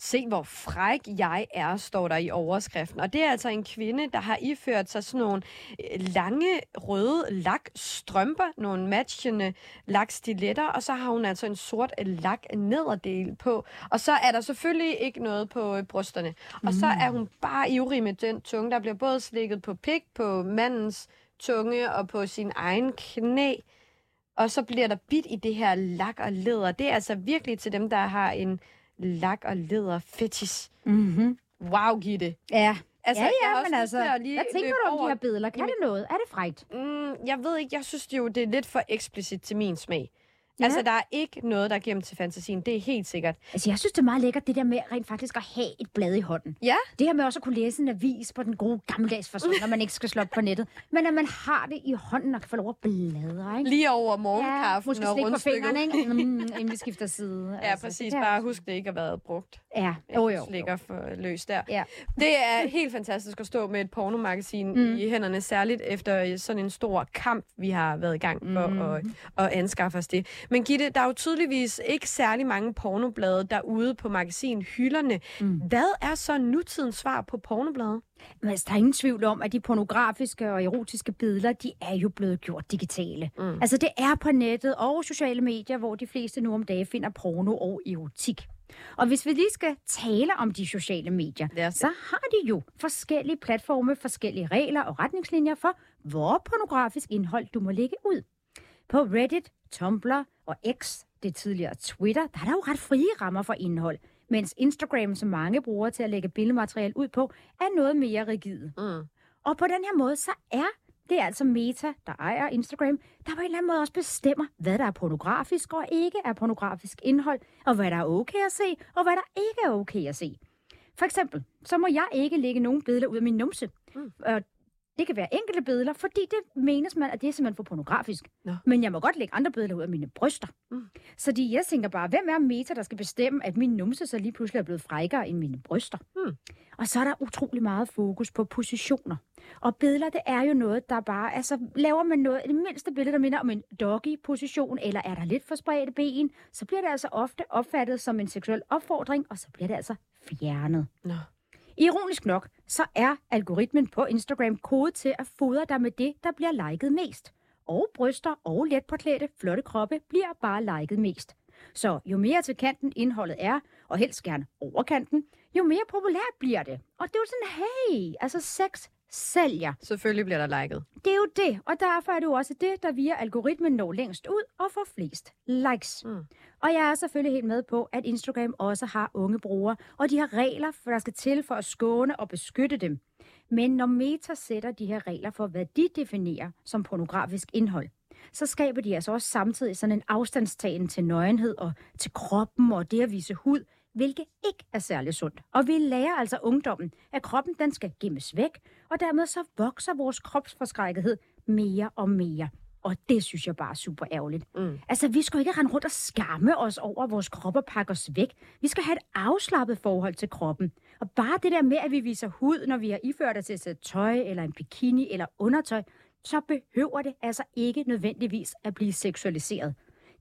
Se, hvor fræk jeg er, står der i overskriften. Og det er altså en kvinde, der har iført sig sådan nogle øh, lange, røde lakstrømper, nogle matchende lakstiletter, og så har hun altså en sort øh, lak nederdel på. Og så er der selvfølgelig ikke noget på øh, brysterne. Og så er hun bare ivrig med den tunge. Der bliver både slikket på pik, på mandens tunge og på sin egen knæ. Og så bliver der bit i det her lak og læder. Det er altså virkelig til dem, der har en lak og læder fetish. Mm-hmm. Wow, Gitte. Ja. Altså, ja, ja, men altså, lige hvad tænker du om over- de her billeder? Kan Jamen- det noget? Er det frægt? Mm, jeg ved ikke, jeg synes jo, det er lidt for eksplicit til min smag. Ja. Altså, der er ikke noget, der er gemt til fantasien. Det er helt sikkert. Altså, jeg synes, det er meget lækkert, det der med rent faktisk at have et blad i hånden. Ja. Det her med også at kunne læse en avis på den gode gammeldags fasong, når man ikke skal slå op på nettet. Men at man har det i hånden og kan få lov at bladre, ikke? Lige over Ja, morgenkaffen måske og slikke på rundstykket. fingrene, ikke? Mm, inden vi skifter side. Ja, præcis. Bare husk, det ikke har været brugt. Ja, jo, jo. jo. Slikker for løs der. Ja. Det er helt fantastisk at stå med et pornomagasin mm. i hænderne, særligt efter sådan en stor kamp, vi har været i gang for mm. at, at anskaffe os det. Men Gitte, der er jo tydeligvis ikke særlig mange pornoblade derude på magasinhylderne. Mm. Hvad er så nutidens svar på pornoblade? Men altså, der er ingen tvivl om, at de pornografiske og erotiske billeder, de er jo blevet gjort digitale. Mm. Altså, det er på nettet og sociale medier, hvor de fleste nu om dagen finder porno og erotik. Og hvis vi lige skal tale om de sociale medier, det. så har de jo forskellige platforme, forskellige regler og retningslinjer for, hvor pornografisk indhold du må lægge ud. På Reddit, Tumblr og X, det tidligere Twitter, der er der jo ret frie rammer for indhold, mens Instagram, som mange bruger til at lægge billedmateriale ud på, er noget mere rigide. Mm. Og på den her måde, så er det er altså Meta, der ejer Instagram, der på en eller anden måde også bestemmer, hvad der er pornografisk og ikke er pornografisk indhold, og hvad der er okay at se, og hvad der ikke er okay at se. For eksempel, så må jeg ikke lægge nogen billeder ud af min numse. Mm. Og det kan være enkelte billeder, fordi det menes man, at det er simpelthen for pornografisk. Nå. Men jeg må godt lægge andre billeder ud af mine bryster. Mm. Så de, jeg tænker bare, hvem er Meta, der skal bestemme, at min numse så lige pludselig er blevet frækkere end mine bryster? Mm. Og så er der utrolig meget fokus på positioner. Og billeder, det er jo noget, der bare... Altså, laver man noget, det mindste billede, der minder om en doggy-position, eller er der lidt for spredte ben, så bliver det altså ofte opfattet som en seksuel opfordring, og så bliver det altså fjernet. Nå. Ironisk nok, så er algoritmen på Instagram kodet til at fodre dig med det, der bliver liket mest. Og bryster og letpåklædte, flotte kroppe bliver bare liket mest. Så jo mere til kanten indholdet er, og helst gerne over kanten, jo mere populært bliver det. Og det er jo sådan, hey, altså sex sælger. Selvfølgelig bliver der liket. Det er jo det, og derfor er det jo også det, der via algoritmen når længst ud og får flest likes. Mm. Og jeg er selvfølgelig helt med på, at Instagram også har unge brugere, og de har regler, for der skal til for at skåne og beskytte dem. Men når Meta sætter de her regler for, hvad de definerer som pornografisk indhold, så skaber de altså også samtidig sådan en afstandstagen til nøgenhed og til kroppen og det at vise hud, hvilket ikke er særlig sundt. Og vi lærer altså ungdommen, at kroppen den skal gemmes væk, og dermed så vokser vores kropsforskrækkethed mere og mere. Og det synes jeg bare er super ærgerligt. Mm. Altså, vi skal ikke rende rundt og skamme os over, at vores krop og pakke os væk. Vi skal have et afslappet forhold til kroppen. Og bare det der med, at vi viser hud, når vi har iført os til at sætte tøj, eller en bikini, eller undertøj, så behøver det altså ikke nødvendigvis at blive seksualiseret.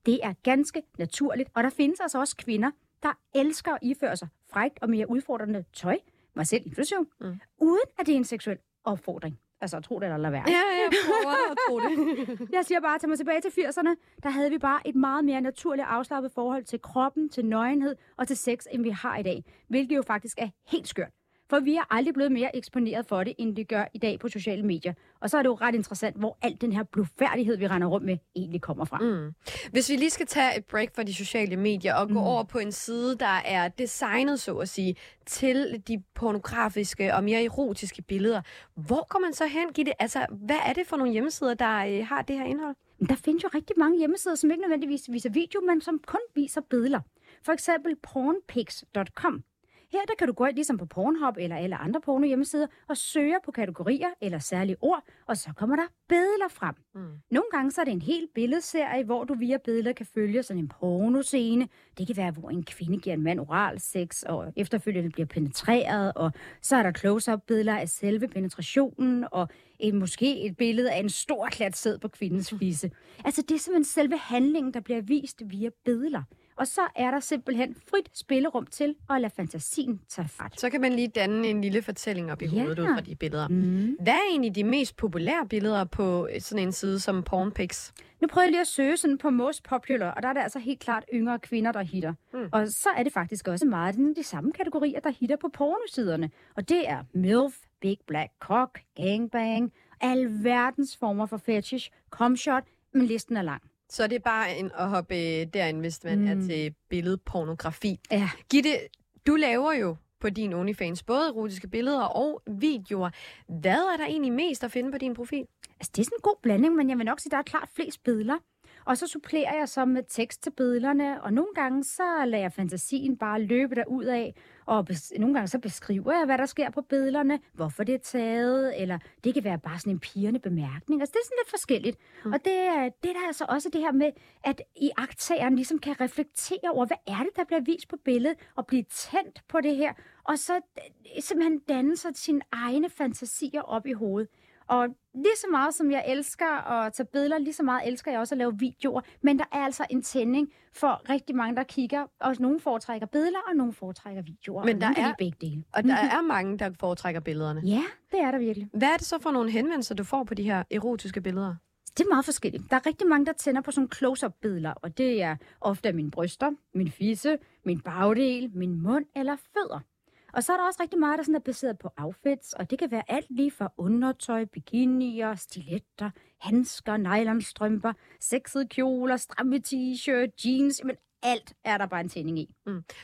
Det er ganske naturligt, og der findes altså også kvinder, der elsker at iføre sig frækt og mere udfordrende tøj, mig selv inklusion, mm. uden at det er en seksuel opfordring. Altså, tro det eller lad være. Ja, jeg prøver at tro det. Jeg siger bare, tag mig tilbage til 80'erne. Der havde vi bare et meget mere naturligt afslappet forhold til kroppen, til nøgenhed og til sex, end vi har i dag. Hvilket jo faktisk er helt skørt. For vi er aldrig blevet mere eksponeret for det, end det gør i dag på sociale medier. Og så er det jo ret interessant, hvor al den her blufærdighed, vi render rundt med, egentlig kommer fra. Mm. Hvis vi lige skal tage et break fra de sociale medier og gå Mm. over på en side, der er designet, så at sige, til de pornografiske og mere erotiske billeder, hvor går man så hen, Gitte? Altså, hvad er det for nogle hjemmesider, der øh, har det her indhold? Der findes jo rigtig mange hjemmesider, som ikke nødvendigvis viser video, men som kun viser billeder. For eksempel pornpics.com. Her der kan du gå ind ligesom på Pornhub eller alle andre porno hjemmesider og søge på kategorier eller særlige ord, og så kommer der billeder frem. Mm. Nogle gange så er det en hel billedserie, hvor du via billeder kan følge sådan en pornoscene. Det kan være, hvor en kvinde giver en mand oral sex, og efterfølgende bliver penetreret, og så er der close-up billeder af selve penetrationen, og et, måske et billede af en stor klat sæd på kvindens fisse. Altså det er simpelthen selve handlingen, der bliver vist via billeder. Og så er der simpelthen frit spillerum til at lade fantasien tage fat. Så kan man lige danne en lille fortælling op i Ja. hovedet ud fra de billeder. Mm. Hvad er egentlig de mest populære billeder på sådan en side som Pornpics? Nu prøver jeg lige at søge sådan på most popular, og der er det altså helt klart yngre kvinder, der hitter. Mm. Og så er det faktisk også meget de, de samme kategorier, der hitter på pornosiderne. Og det er MILF, Big Black Cock, Gangbang, alverdens former for fetish, comshot, men listen er lang. Så det er bare en at hoppe øh, derind, hvis man mm. er til billedpornografi. Ja. Gitte, du laver jo på din OnlyFans både erotiske billeder og videoer. Hvad er der egentlig mest at finde på din profil? Altså, det er sådan en god blanding, men jeg vil nok sige, at der er klart flest billeder. Og så supplerer jeg så med tekst til billederne, og nogle gange så lader jeg fantasien bare løbe derud af, og nogle gange så beskriver jeg, hvad der sker på billederne, hvorfor det er taget, eller det kan være bare sådan en pigerne bemærkning. Altså det er sådan lidt forskelligt. Mm. Og det, er- det er der altså også det her med, at i aktageren ligesom kan reflektere over, hvad er det, der bliver vist på billedet, og blive tændt på det her, og så øh, simpelthen danne sig sine egne fantasier op i hovedet. Og lige så meget som jeg elsker at tage billeder, lige så meget elsker jeg også at lave videoer. Men der er altså en tænding for rigtig mange, der kigger. Og nogle foretrækker billeder, og nogle foretrækker videoer. Men der er- begge dele. Og der er mange, der foretrækker billederne. Ja, det er der virkelig. Hvad er det så for nogle henvendelser, du får på de her erotiske billeder? Det er meget forskelligt. Der er rigtig mange, der tænder på sådan close-up-billeder, og det er ofte mine bryster, min fisse, min bagdel, min mund eller fødder. Og så er der også rigtig meget, der sådan er baseret på outfits, og det kan være alt lige fra undertøj, bikinier, stiletter, handsker, nylonstrømper, sexede kjoler, stramme t-shirt, jeans, men alt er der bare en tænding i.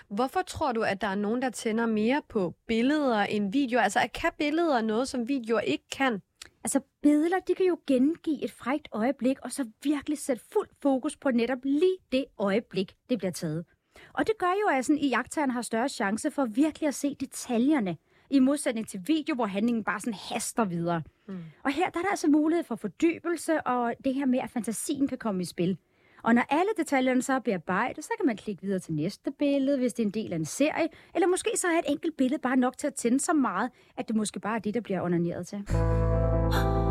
Hvorfor tror du, at der er nogen, der tænder mere på billeder end videoer? Altså, kan billeder noget, som videoer ikke kan? Altså billeder, de kan jo gengive et frækt øjeblik, og så virkelig sætte fuld fokus på netop lige det øjeblik, det bliver taget. Og det gør jo, at sådan, i jagttageren har større chance for virkelig at se detaljerne, i modsætning til video, hvor handlingen bare sådan haster videre. Mm. Og her der er der altså mulighed for fordybelse, og det her med, at fantasien kan komme i spil. Og når alle detaljerne så er bearbejdet, så kan man klikke videre til næste billede, hvis det er en del af en serie. Eller måske så er et enkelt billede bare nok til at tænde så meget, at det måske bare er det, der bliver onaneret til.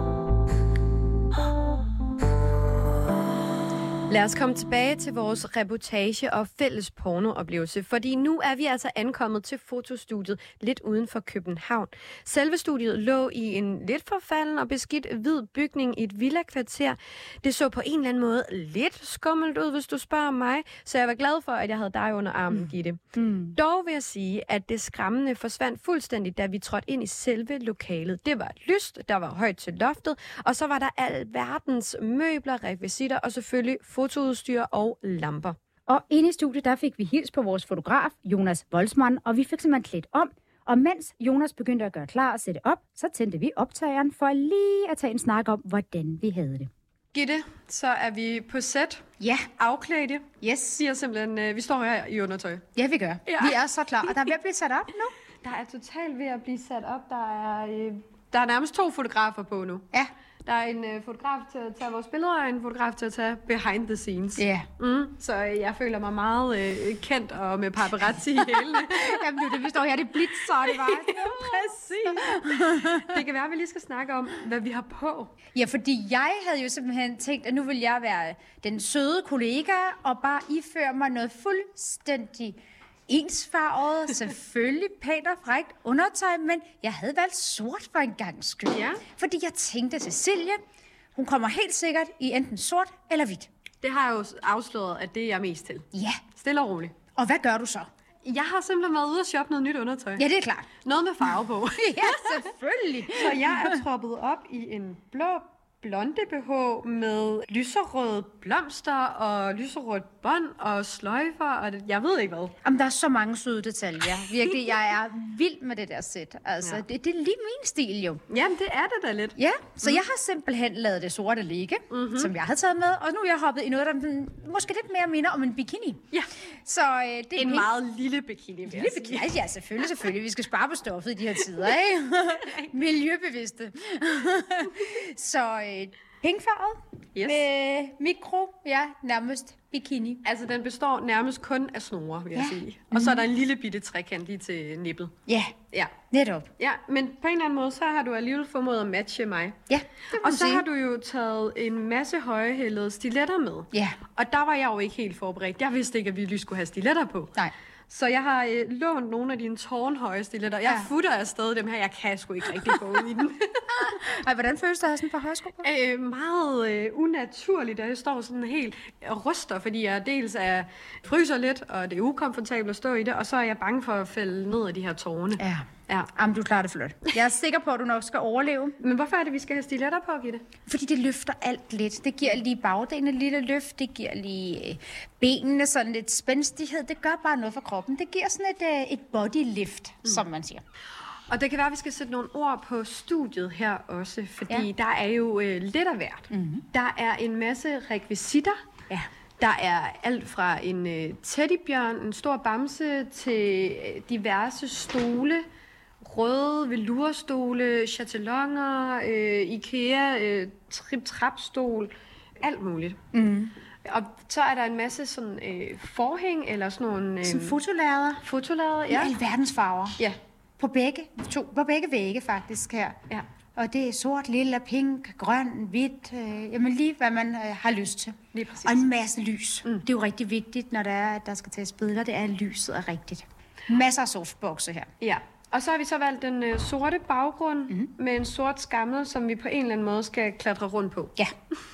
Lad os komme tilbage til vores reportage og fælles pornooplevelse, fordi nu er vi altså ankommet til fotostudiet lidt uden for København. Selve studiet lå i en lidt forfalden og beskidt hvid bygning i et villa-kvarter. Det så på en eller anden måde lidt skummelt ud, hvis du spørger mig, så jeg var glad for, at jeg havde dig under armen, Gitte. Mm. Dog vil jeg sige, at det skræmmende forsvandt fuldstændig, da vi trådte ind i selve lokalet. Det var lyst, der var højt til loftet, og så var der al verdens møbler, rekvisitter og selvfølgelig fotoudstyr og lamper. Og inde i studiet, der fik vi hils på vores fotograf, Jonas Volsmann, og vi fik simpelthen klædt om. Og mens Jonas begyndte at gøre klar og sætte op, så tændte vi optageren for lige at tage en snak om, hvordan vi havde det. Gitte, så er vi på sæt, Ja, afklædte. yes. Vi, er simpelthen, øh, vi står her i undertøj. Ja, vi gør. Ja. Vi er så klar, og der er ved at blive sat op nu. Der er totalt ved at blive sat op. Der er, øh, der er nærmest to fotografer på nu. Ja. Der er en øh, fotograf til at tage vores billeder, og en fotograf til at tage behind the scenes. Ja. Mm, så øh, jeg føler mig meget øh, kendt og med paparazzi i hælene. Jamen, nu det vi står her, det er blitz, så er det bare. Præcis. Det kan være, at vi lige skal snakke om, hvad vi har på. Ja, fordi jeg havde jo simpelthen tænkt, at nu vil jeg være den søde kollega og bare iføre mig noget fuldstændig ensfarvet, selvfølgelig pænt og frækt undertøj, men jeg havde valgt sort for en gang skyld. Ja. Fordi jeg tænkte, Cecilie, hun kommer helt sikkert i enten sort eller hvidt. Det har jeg jo afsløret, at det er jeg mest til. Ja, Stille og roligt. og hvad gør du så? Jeg har simpelthen været ude og shoppe noget nyt undertøj. Ja, det er klart. Noget med farve på. Ja, selvfølgelig. Så jeg er troppet op i en blå blonde BH med lyserøde blomster og lyserødt bånd og sløjfer og det, jeg ved ikke hvad. Jamen, der er så mange søde detaljer. Virkelig, jeg er vild med det der sæt. Altså, Ja. ja. det, det er lige min stil jo. Jamen, det er det da lidt. Ja, så jeg har simpelthen lavet det sorte ligge, mm-hmm. som jeg havde taget med, og nu er jeg hoppet i noget, der måske lidt mere minder om en bikini. Ja. Så øh, det er En helt- meget lille bikini, Lille bikini. Ja, selvfølgelig, selvfølgelig. Vi skal spare på stoffet i de her tider, ikke? Miljøbevidste. så øh, pinkfarvet Yes. med mikro, ja, nærmest bikini. Altså, den består nærmest kun af snore, vil jeg Ja. sige. Og så er der en lille bitte trekant lige til nippet. Ja, Ja. netop. Ja, men på en eller anden måde, så har du alligevel formået at matche mig. Ja, Og så sige. har du jo taget en masse højhældede stiletter med. Ja, Og der var jeg jo ikke helt forberedt. Jeg vidste ikke, at vi lige skulle have stiletter på. nej. Så jeg har øh, lånt nogle af dine tårnhøje stiletter. Jeg Ja. futter afsted dem her. Jeg kan sgu ikke rigtig gå ud i den. Ej, hvordan føles det at have sådan et par højsko på? øh, meget øh, unaturligt, at jeg står sådan helt og ryster, fordi jeg dels er fryser lidt, og det er ukomfortabelt at stå i det, og så er jeg bange for at falde ned af de her tårne. Ja. Ja. Jamen, du klarer det flot. Jeg er sikker på, at du nok skal overleve, Men hvorfor er det, vi skal have stiletter på, Gitte? fordi det løfter alt lidt. Det giver lige bagdelen et lille løft, det giver lige øh, benene sådan lidt spændstighed. Det gør bare noget for kroppen. Det giver sådan et, øh, et body lift, mm. som man siger. Og det kan være, at vi skal sætte nogle ord på studiet her også, fordi. Ja. der er jo øh, lidt af hvert. Mm-hmm. Der er en masse rekvisitter. Ja. Der er alt fra en øh, teddybjørn, en stor bamse, til øh, diverse stole, røde velurstole, chatelonger, øh, Ikea, øh, trip-trap-stol, alt muligt. Mm. Og så er der en masse sådan øh, forhæng, eller sådan nogle øh, Sådan fotolader fotolader. i Ja. alverdens farver. ja. På begge, to, på begge vægge faktisk her. Ja. Og det er sort, lilla, pink, grøn, hvidt. Øh, jamen lige, hvad man øh, har lyst til. Lige præcis. Og en masse lys. Mm. Det er jo rigtig vigtigt, når der, er, at der skal tages billeder. Det er, at lyset er rigtigt. Masser af softboxe her. Ja, og så har vi så valgt den øh, sorte baggrund mm-hmm. med en sort skammel, som vi på en eller anden måde skal klatre rundt på. Ja,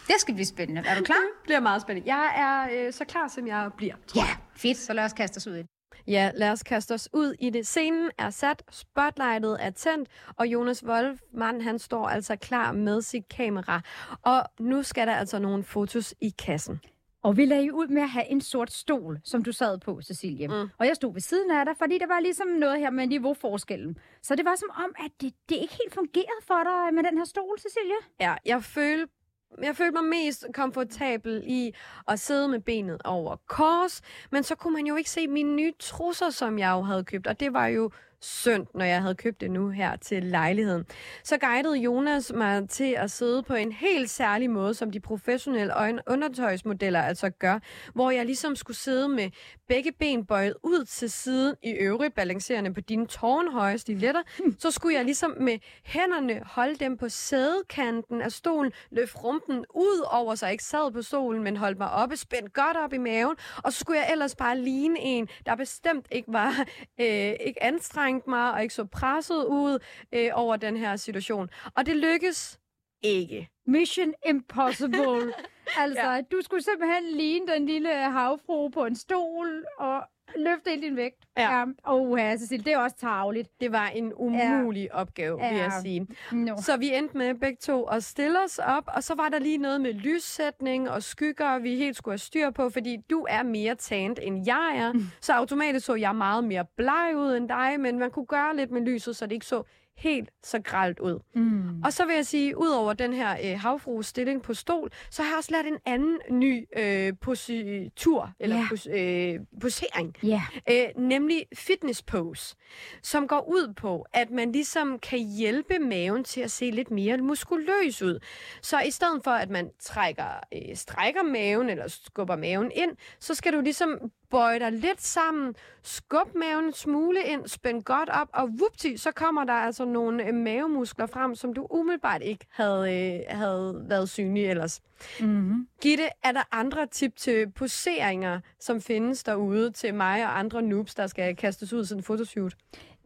det skal blive spændende. Er du klar? Det bliver meget spændende. Jeg er øh, så klar, som jeg bliver. Ja, fedt. Så lad os kaste os ud i det. Ja, lad os kaste os ud i det. Scenen er sat, spotlightet er tændt, og Jonas Wolfmann, han står altså klar med sit kamera. Og nu skal der altså nogle fotos i kassen. Og vi lagde ud med at have en sort stol, som du sad på, Cecilie. Mm. Og jeg stod ved siden af dig, fordi der var ligesom noget her med niveauforskellen. Så det var som om, at det, det ikke helt fungerede for dig med den her stol, Cecilie. Ja, jeg følte jeg følte mig mest komfortabel i at sidde med benet over kors, men så kunne man jo ikke se mine nye trusser, som jeg jo havde købt, og det var jo synd, når jeg havde købt det nu her til lejligheden. Så guidede Jonas mig til at sidde på en helt særlig måde, som de professionelle øjen- undertøjsmodeller altså gør, hvor jeg ligesom skulle sidde med begge ben bøjet ud til siden, i øvrigt balancerende på dine tårnhøje stiletter, så skulle jeg ligesom med hænderne holde dem på sædekanten af stolen, løfte rumpen ud over, så jeg ikke sad på stolen, men holdt mig oppe, spændt godt op i maven, og så skulle jeg ellers bare ligne en, der bestemt ikke var, øh, ikke anstrengt mig, og ikke så presset ud øh, over den her situation. Og det lykkes ikke. Mission impossible. altså, ja. du skulle simpelthen ligne den lille havfru på en stol og løfte hele din vægt. Ja. Og ja, Cecilie, det er også tageligt. Det var en umulig ja. opgave, vil jeg Ja. sige. No. Så vi endte med begge to at stille os op, og så var der lige noget med lyssætning og skygger, vi helt skulle have styr på, fordi du er mere tant, end jeg er. Mm. Så automatisk så jeg meget mere bleg ud end dig, men man kunne gøre lidt med lyset, så det ikke så helt så gralt ud. Mm. Og så vil jeg sige, ud over den her øh, havfrues stilling på stol, så har jeg også lært en anden ny øh, positur, eller Ja. pos, øh, posering Ja. øh, nemlig fitness pose, som går ud på, at man ligesom kan hjælpe maven til at se lidt mere muskuløs ud. Så i stedet for, at man trækker, øh, strækker maven eller skubber maven ind, så skal du ligesom bøje dig lidt sammen, skub maven en smule ind, spænd godt op, og vupti, så kommer der altså nogle øh, mavemuskler frem, som du umiddelbart ikke havde, øh, havde været synlige ellers. Mm-hmm. Gitte, er der andre tip til poseringer, som findes derude til mig og andre noobs, der skal kastes ud sådan en fotoshoot?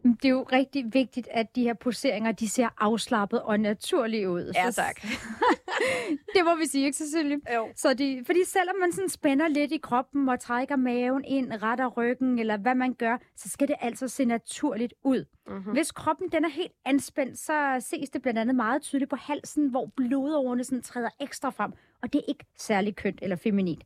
Det er jo rigtig vigtigt, at de her poseringer, de ser afslappet og naturlige ud. Ja, tak. det må vi sige, ikke Cecilie? Jo. Så det, fordi selvom man sådan spænder lidt i kroppen og trækker maven ind, retter ryggen, eller hvad man gør, så skal det altså se naturligt ud. Mm-hmm. Hvis kroppen den er helt anspændt, så ses det blandt andet meget tydeligt på halsen, hvor blodårene sådan træder ekstra frem. Og det er ikke særlig kønt eller feminint.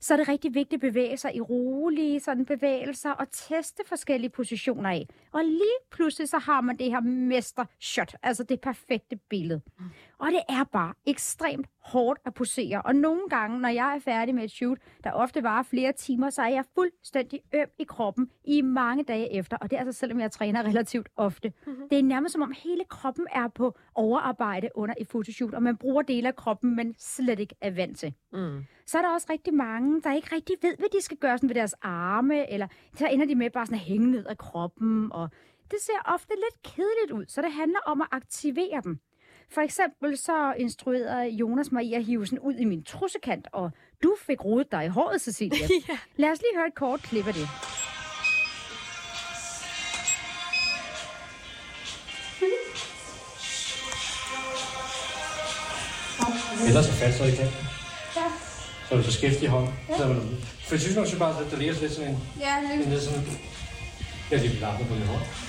Så er det rigtig vigtigt at bevæge sig i rolige sådan bevægelser og teste forskellige positioner af. Og lige pludselig så har man det her mestershot, altså det perfekte billede. Og det er bare ekstremt hårdt at posere. Og nogle gange, når jeg er færdig med et shoot, der ofte varer flere timer, så er jeg fuldstændig øm i kroppen i mange dage efter. Og det er altså selvom jeg træner relativt ofte. Mm-hmm. Det er nærmest som om hele kroppen er på overarbejde under et fotoshoot, og man bruger dele af kroppen, men slet ikke er vant til. Mm. Så er der også rigtig mange, der ikke rigtig ved, hvad de skal gøre sådan ved deres arme, eller så ender de med bare sådan at hænge ned af kroppen, og det ser ofte lidt kedeligt ud, så det handler om at aktivere dem. For eksempel så instruerede Jonas mig i at hive sådan ud i min trussekant, og du fik rodet dig i håret, Cecilia. Ja. Lad os lige høre et kort klip af det. Ellers er fast, så i kan. Så er det så skæft i hånden. Så er man, for jeg synes nok, bare, at der ligger sådan lidt sådan en... Ja, lige. en lidt sådan... Jeg lige lappet på min hånd.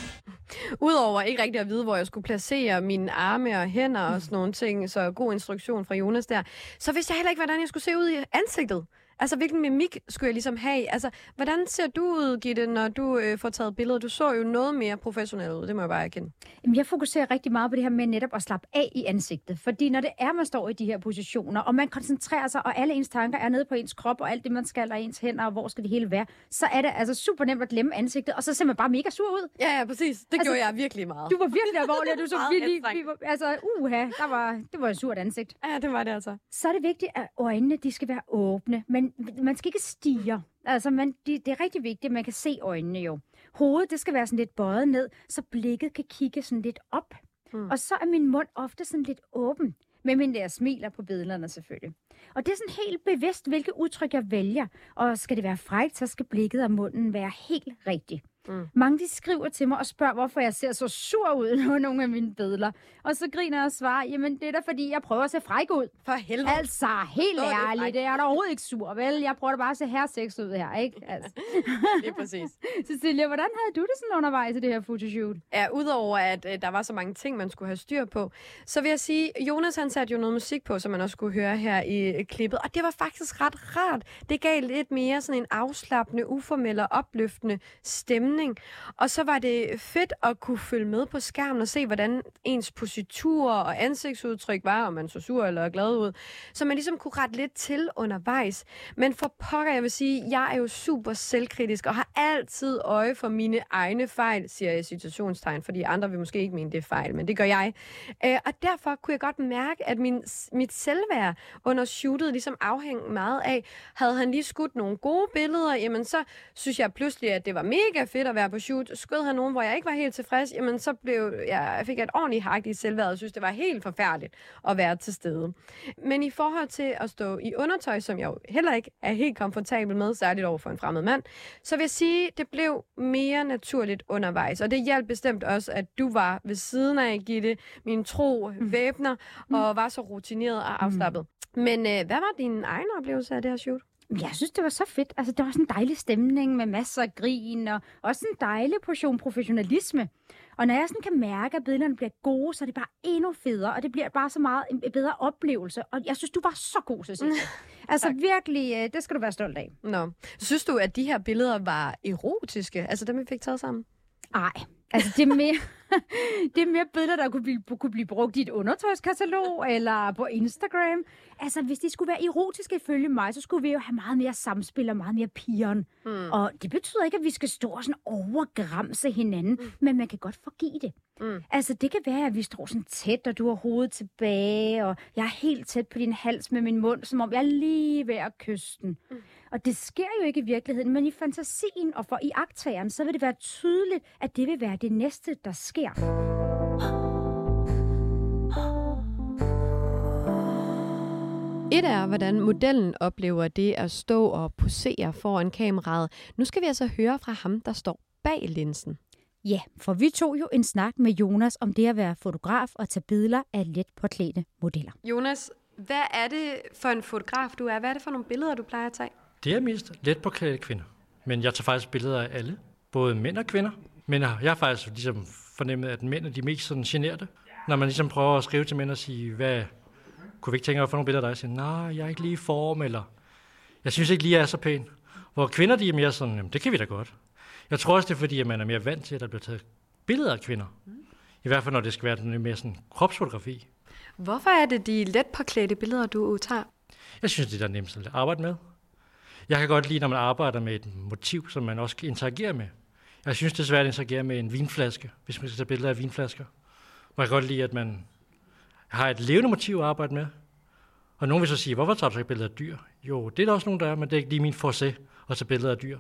Udover ikke rigtig at vide, hvor jeg skulle placere mine arme og hænder og sådan nogle ting, så god instruktion fra Jonas der, så vidste jeg heller ikke, hvordan jeg skulle se ud i ansigtet. Altså, hvilken mimik skulle jeg ligesom have? Altså, hvordan ser du ud, Gitte, når du øh, får taget billeder? Du så jo noget mere professionel ud, det må jeg bare erkende. Jamen, jeg fokuserer rigtig meget på det her med netop at slappe af i ansigtet. Fordi når det er, man står i de her positioner, og man koncentrerer sig, og alle ens tanker er nede på ens krop, og alt det, man skal, og ens hænder, og hvor skal det hele være, så er det altså super nemt at glemme ansigtet, og så ser man bare mega sur ud. Ja, ja, præcis. Det Altså, gjorde jeg virkelig meget. Du var virkelig alvorlig, og du så virkelig... Vi var, altså, uha, der var, det var et surt ansigt. Ja, det var det altså. Så er det vigtigt, at øjnene de skal være åbne, men man skal ikke stige. Altså, man, det, det er rigtig vigtigt, at man kan se øjnene jo. Hovedet, det skal være sådan lidt bøjet ned, så blikket kan kigge sådan lidt op. Mm. Og så er min mund ofte sådan lidt åben. Med min der smiler på billederne selvfølgelig. Og det er sådan helt bevidst, hvilke udtryk jeg vælger. Og skal det være frækt, så skal blikket og munden være helt rigtigt. Mm. Mange de skriver til mig og spørger, hvorfor jeg ser så sur ud på nogle af mine billeder. Og så griner jeg og svarer, jamen det er da fordi, jeg prøver at se fræk ud. For helvede. Altså, helt Nå, det er ærligt, det er da overhovedet ikke sur, vel? Jeg prøver da bare at se her sex ud her, ikke? Altså. Lige præcis. Cecilia, hvordan havde du det sådan undervejs i det her fotoshoot? Ja, udover at øh, der var så mange ting, man skulle have styr på, så vil jeg sige, Jonas han satte jo noget musik på, som man også kunne høre her i øh, klippet, og det var faktisk ret rart. Det gav lidt mere sådan en afslappende, uformel og opløftende stemning. Og så var det fedt at kunne følge med på skærmen og se, hvordan ens positur og ansigtsudtryk var, om man så sur eller glad ud, så man ligesom kunne rette lidt til undervejs. Men for pokker, jeg vil sige, jeg er jo super selvkritisk og har altid øje for mine egne fejl, siger jeg i situationstegn, fordi andre vil måske ikke mene, det er fejl, men det gør jeg. Øh, og derfor kunne jeg godt mærke, at min, mit selvværd under shootet ligesom afhængte meget af, havde han lige skudt nogle gode billeder, jamen så synes jeg pludselig, at det var mega fedt at være på shoot. Skød han nogen, hvor jeg ikke var helt tilfreds, jamen så blev jeg, jeg fik jeg et ordentligt hak i selvværd, og synes, det var helt forfærdeligt at være til stede. Men i forhold til at stå i undertøj, som jeg jo heller ikke er helt komfortabel med, særligt over for en fremmed mand, så vil jeg sige, det blev mere naturligt undervejs. Og det hjalp bestemt også, at du var ved siden af, Gitte, min tro væbner, og var så rutineret og afslappet. Men øh, hvad var din egen oplevelse af det her shoot? Jeg synes, det var så fedt. Altså, det var sådan en dejlig stemning med masser af grin, og også en dejlig portion professionalisme. Og når jeg sådan kan mærke, at billederne bliver gode, så er det bare endnu federe, og det bliver bare så meget en bedre oplevelse. Og jeg synes, du var så god, Cecilia. altså Tak. virkelig, øh, det skal du være stolt af. Nå. Synes du, at de her billeder var erotiske? Altså dem, vi fik taget sammen? Nej, altså det er mere, det er mere billeder, der kunne blive, kunne blive brugt i et undertøjskatalog eller på Instagram. Altså, hvis de skulle være erotiske ifølge mig, så skulle vi jo have meget mere samspil og meget mere piren. Hmm. Og det betyder ikke, at vi skal stå og sådan overgramse hinanden, mm. men man kan godt forgive det. Mm. Altså, det kan være, at vi står sådan tæt, og du har hovedet tilbage, og jeg er helt tæt på din hals med min mund, som om jeg er lige ved at kysse den. Mm. Og det sker jo ikke i virkeligheden, men i fantasien og for i aktageren, så vil det være tydeligt, at det vil være det næste, der sker. Et er, hvordan modellen oplever det at stå og posere foran kameraet. Nu skal vi altså høre fra ham, der står bag linsen. Ja, for vi tog jo en snak med Jonas om det at være fotograf og tage billeder af let påklædte modeller. Jonas, Hvad er det for en fotograf, du er? Hvad er det for nogle billeder, du plejer at tage? Det er mest let på klædte kvinder. Men jeg tager faktisk billeder af alle. Både mænd og kvinder. Men jeg har faktisk ligesom fornemmet, at mænd er de mest sådan generte. Når man ligesom prøver at skrive til mænd og sige, hvad, kunne vi ikke tænke os at få nogle billeder af dig? Jeg siger, nej, jeg er ikke lige i form, eller jeg synes ikke lige, jeg er så pæn. Hvor kvinder, de er mere sådan, jamen, det kan vi da godt. Jeg tror også, det er fordi, at man er mere vant til, at der bliver taget billeder af kvinder. I hvert fald, når det skal være noget mere sådan kropsfotografi. Hvorfor er det de let påklædte billeder, du tager? Jeg synes, det er der nemmest at arbejde med. Jeg kan godt lide, når man arbejder med et motiv, som man også kan interagere med. Jeg synes, det er svært at interagere med en vinflaske, hvis man skal tage billeder af vinflasker. Og jeg kan godt lide, at man har et levende motiv at arbejde med. Og nogen vil så sige, hvorfor tager du ikke billeder af dyr? Jo, det er der også nogen, der er, men det er ikke lige min forse at tage billeder af dyr.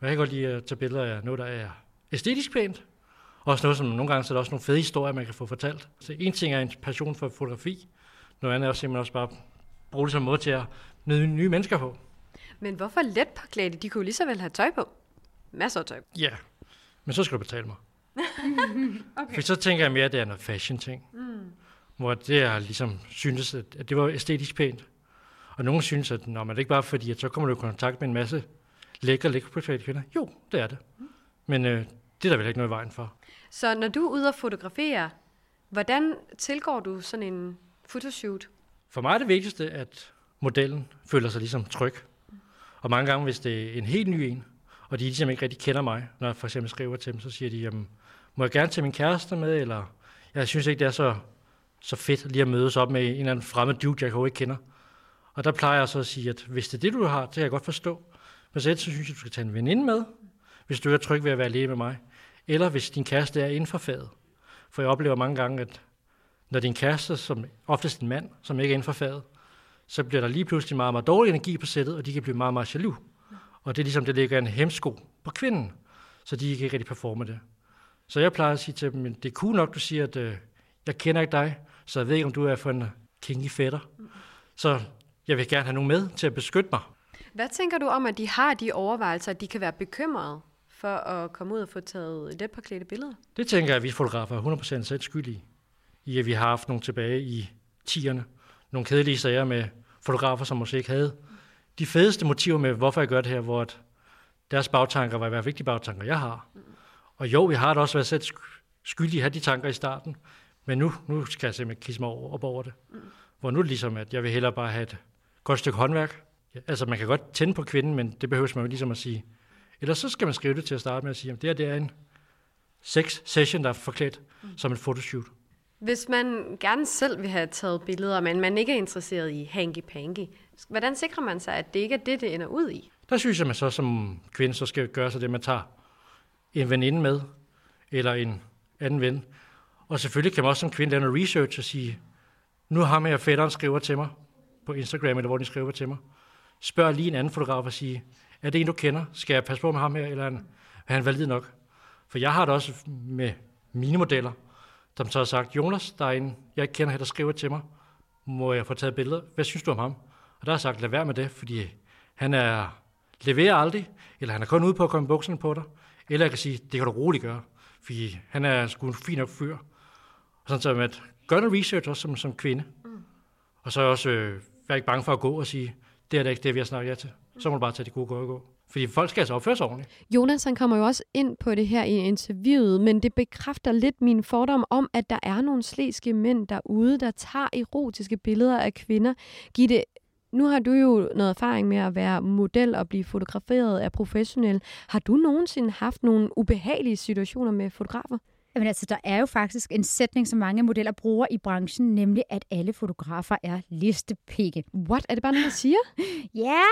Og jeg kan godt lide at tage billeder af noget, der er æstetisk pænt. Også noget, som nogle gange så er der også nogle fede historier, man kan få fortalt. Så en ting er en passion for fotografi. Noget andet er også simpelthen også bare bruge det som måde til at møde nye mennesker på. Men hvorfor let påklædte? De kunne lige så vel have tøj på. Masser af tøj på. Ja, men så skal du betale mig. okay. For så tænker jeg mere, at det er noget fashion ting. Mm. Hvor det er ligesom synes, at det var æstetisk pænt. Og nogen synes, at når man ikke bare fordi, at så kommer du i kontakt med en masse lækre, lækre private kvinder. Jo, det er det. Men øh, det er der vel ikke noget i vejen for. Så når du er ude og fotografere, hvordan tilgår du sådan en fotoshoot? For mig er det vigtigste, at modellen føler sig ligesom tryg. Og mange gange, hvis det er en helt ny en, og de ligesom ikke rigtig kender mig, når jeg for eksempel skriver til dem, så siger de, jamen, må jeg gerne tage min kæreste med, eller jeg synes ikke, det er så, så fedt lige at mødes op med en eller anden fremmed dude, jeg ikke kender. Og der plejer jeg så at sige, at hvis det er det, du har, det kan jeg godt forstå. Men så, så synes jeg, du skal tage en veninde med, hvis du er tryg ved at være alene med mig. Eller hvis din kæreste er inden for faget. For jeg oplever mange gange, at når din kæreste, som oftest en mand, som ikke er inden for faget, så bliver der lige pludselig meget, meget dårlig energi på sættet, og de kan blive meget, meget jaloux. Og det er ligesom, det ligger en hemsko på kvinden, så de ikke rigtig performer det. Så jeg plejer at sige til dem, det er cool nok, du siger, at øh, jeg kender ikke dig, så jeg ved ikke, om du er for en kinky fætter. Så jeg vil gerne have nogen med til at beskytte mig. Hvad tænker du om, at de har de overvejelser, at de kan være bekymrede for at komme ud og få taget let påklædte billeder? Det tænker jeg, at vi fotografer er 100% selv skyld i. At vi har haft nogle tilbage i tierne. Nogle kedelige sager med fotografer, som måske ikke havde de fedeste motiver med, hvorfor jeg gør det her, hvor at deres bagtanker var i hvert fald ikke de bagtanker, jeg har. Og jo, jeg har da også været selv skyldig at have de tanker i starten, men nu, nu skal jeg simpelthen kisse mig over, op over det. Hvor nu ligesom, at jeg vil hellere bare have et godt stykke håndværk. Altså, man kan godt tænde på kvinden, men det behøver man jo ligesom at sige. Eller så skal man skrive det til at starte med at sige, at det her det er en sex session, der er forklædt mm. som en fotoshoot. Hvis man gerne selv vil have taget billeder, men man ikke er interesseret i hanky-panky, hvordan sikrer man sig, at det ikke er det, det ender ud i? Der synes jeg, at man så som kvinde så skal gøre sig det, man tager en veninde med, eller en anden ven. Og selvfølgelig kan man også som kvinde lave noget research og sige, nu har man fætteren skriver til mig på Instagram, eller hvor de skriver til mig. Spørg lige en anden fotograf og sige, er det en, du kender? Skal jeg passe på med ham her, eller er han, er han valid nok? For jeg har det også med mine modeller, som så har sagt, Jonas, der er en, jeg ikke kender her, der skriver til mig, må jeg få taget billeder? Hvad synes du om ham? Og der har jeg sagt, lad være med det, fordi han er, leverer aldrig, eller han er kun ude på at komme bukserne på dig, eller jeg kan sige, det kan du roligt gøre, fordi han er sgu en fin nok fyr. Og sådan så, at gør noget research også som, som kvinde. Mm. Og så også øh, vær ikke bange for at gå og sige, det er da ikke det, vi har snakket ja til. Så må du bare tage de gode gode og gå. Fordi folk skal altså opføre sig ordentligt. Jonas han kommer jo også ind på det her i interviewet, men det bekræfter lidt min fordom om, at der er nogle slæske mænd derude, der tager erotiske billeder af kvinder. Gitte, nu har du jo noget erfaring med at være model og blive fotograferet af professionelle. Har du nogensinde haft nogle ubehagelige situationer med fotografer? Jamen altså, der er jo faktisk en sætning, som mange modeller bruger i branchen, nemlig at alle fotografer er listepikke. What? Er det bare noget, der siger? ja,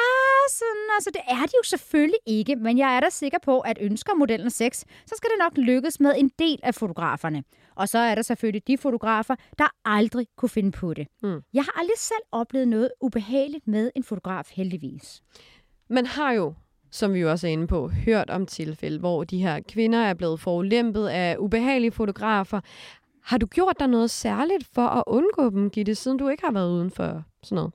sådan, altså det er de jo selvfølgelig ikke, men jeg er da sikker på, at ønsker modellen sex, så skal det nok lykkes med en del af fotograferne. Og så er der selvfølgelig de fotografer, der aldrig kunne finde på det. Mm. Jeg har aldrig selv oplevet noget ubehageligt med en fotograf, heldigvis. Man har jo som vi jo også er inde på, hørt om tilfælde, hvor de her kvinder er blevet forulæmpet af ubehagelige fotografer. Har du gjort dig noget særligt for at undgå dem, Gitte, siden du ikke har været uden for sådan noget?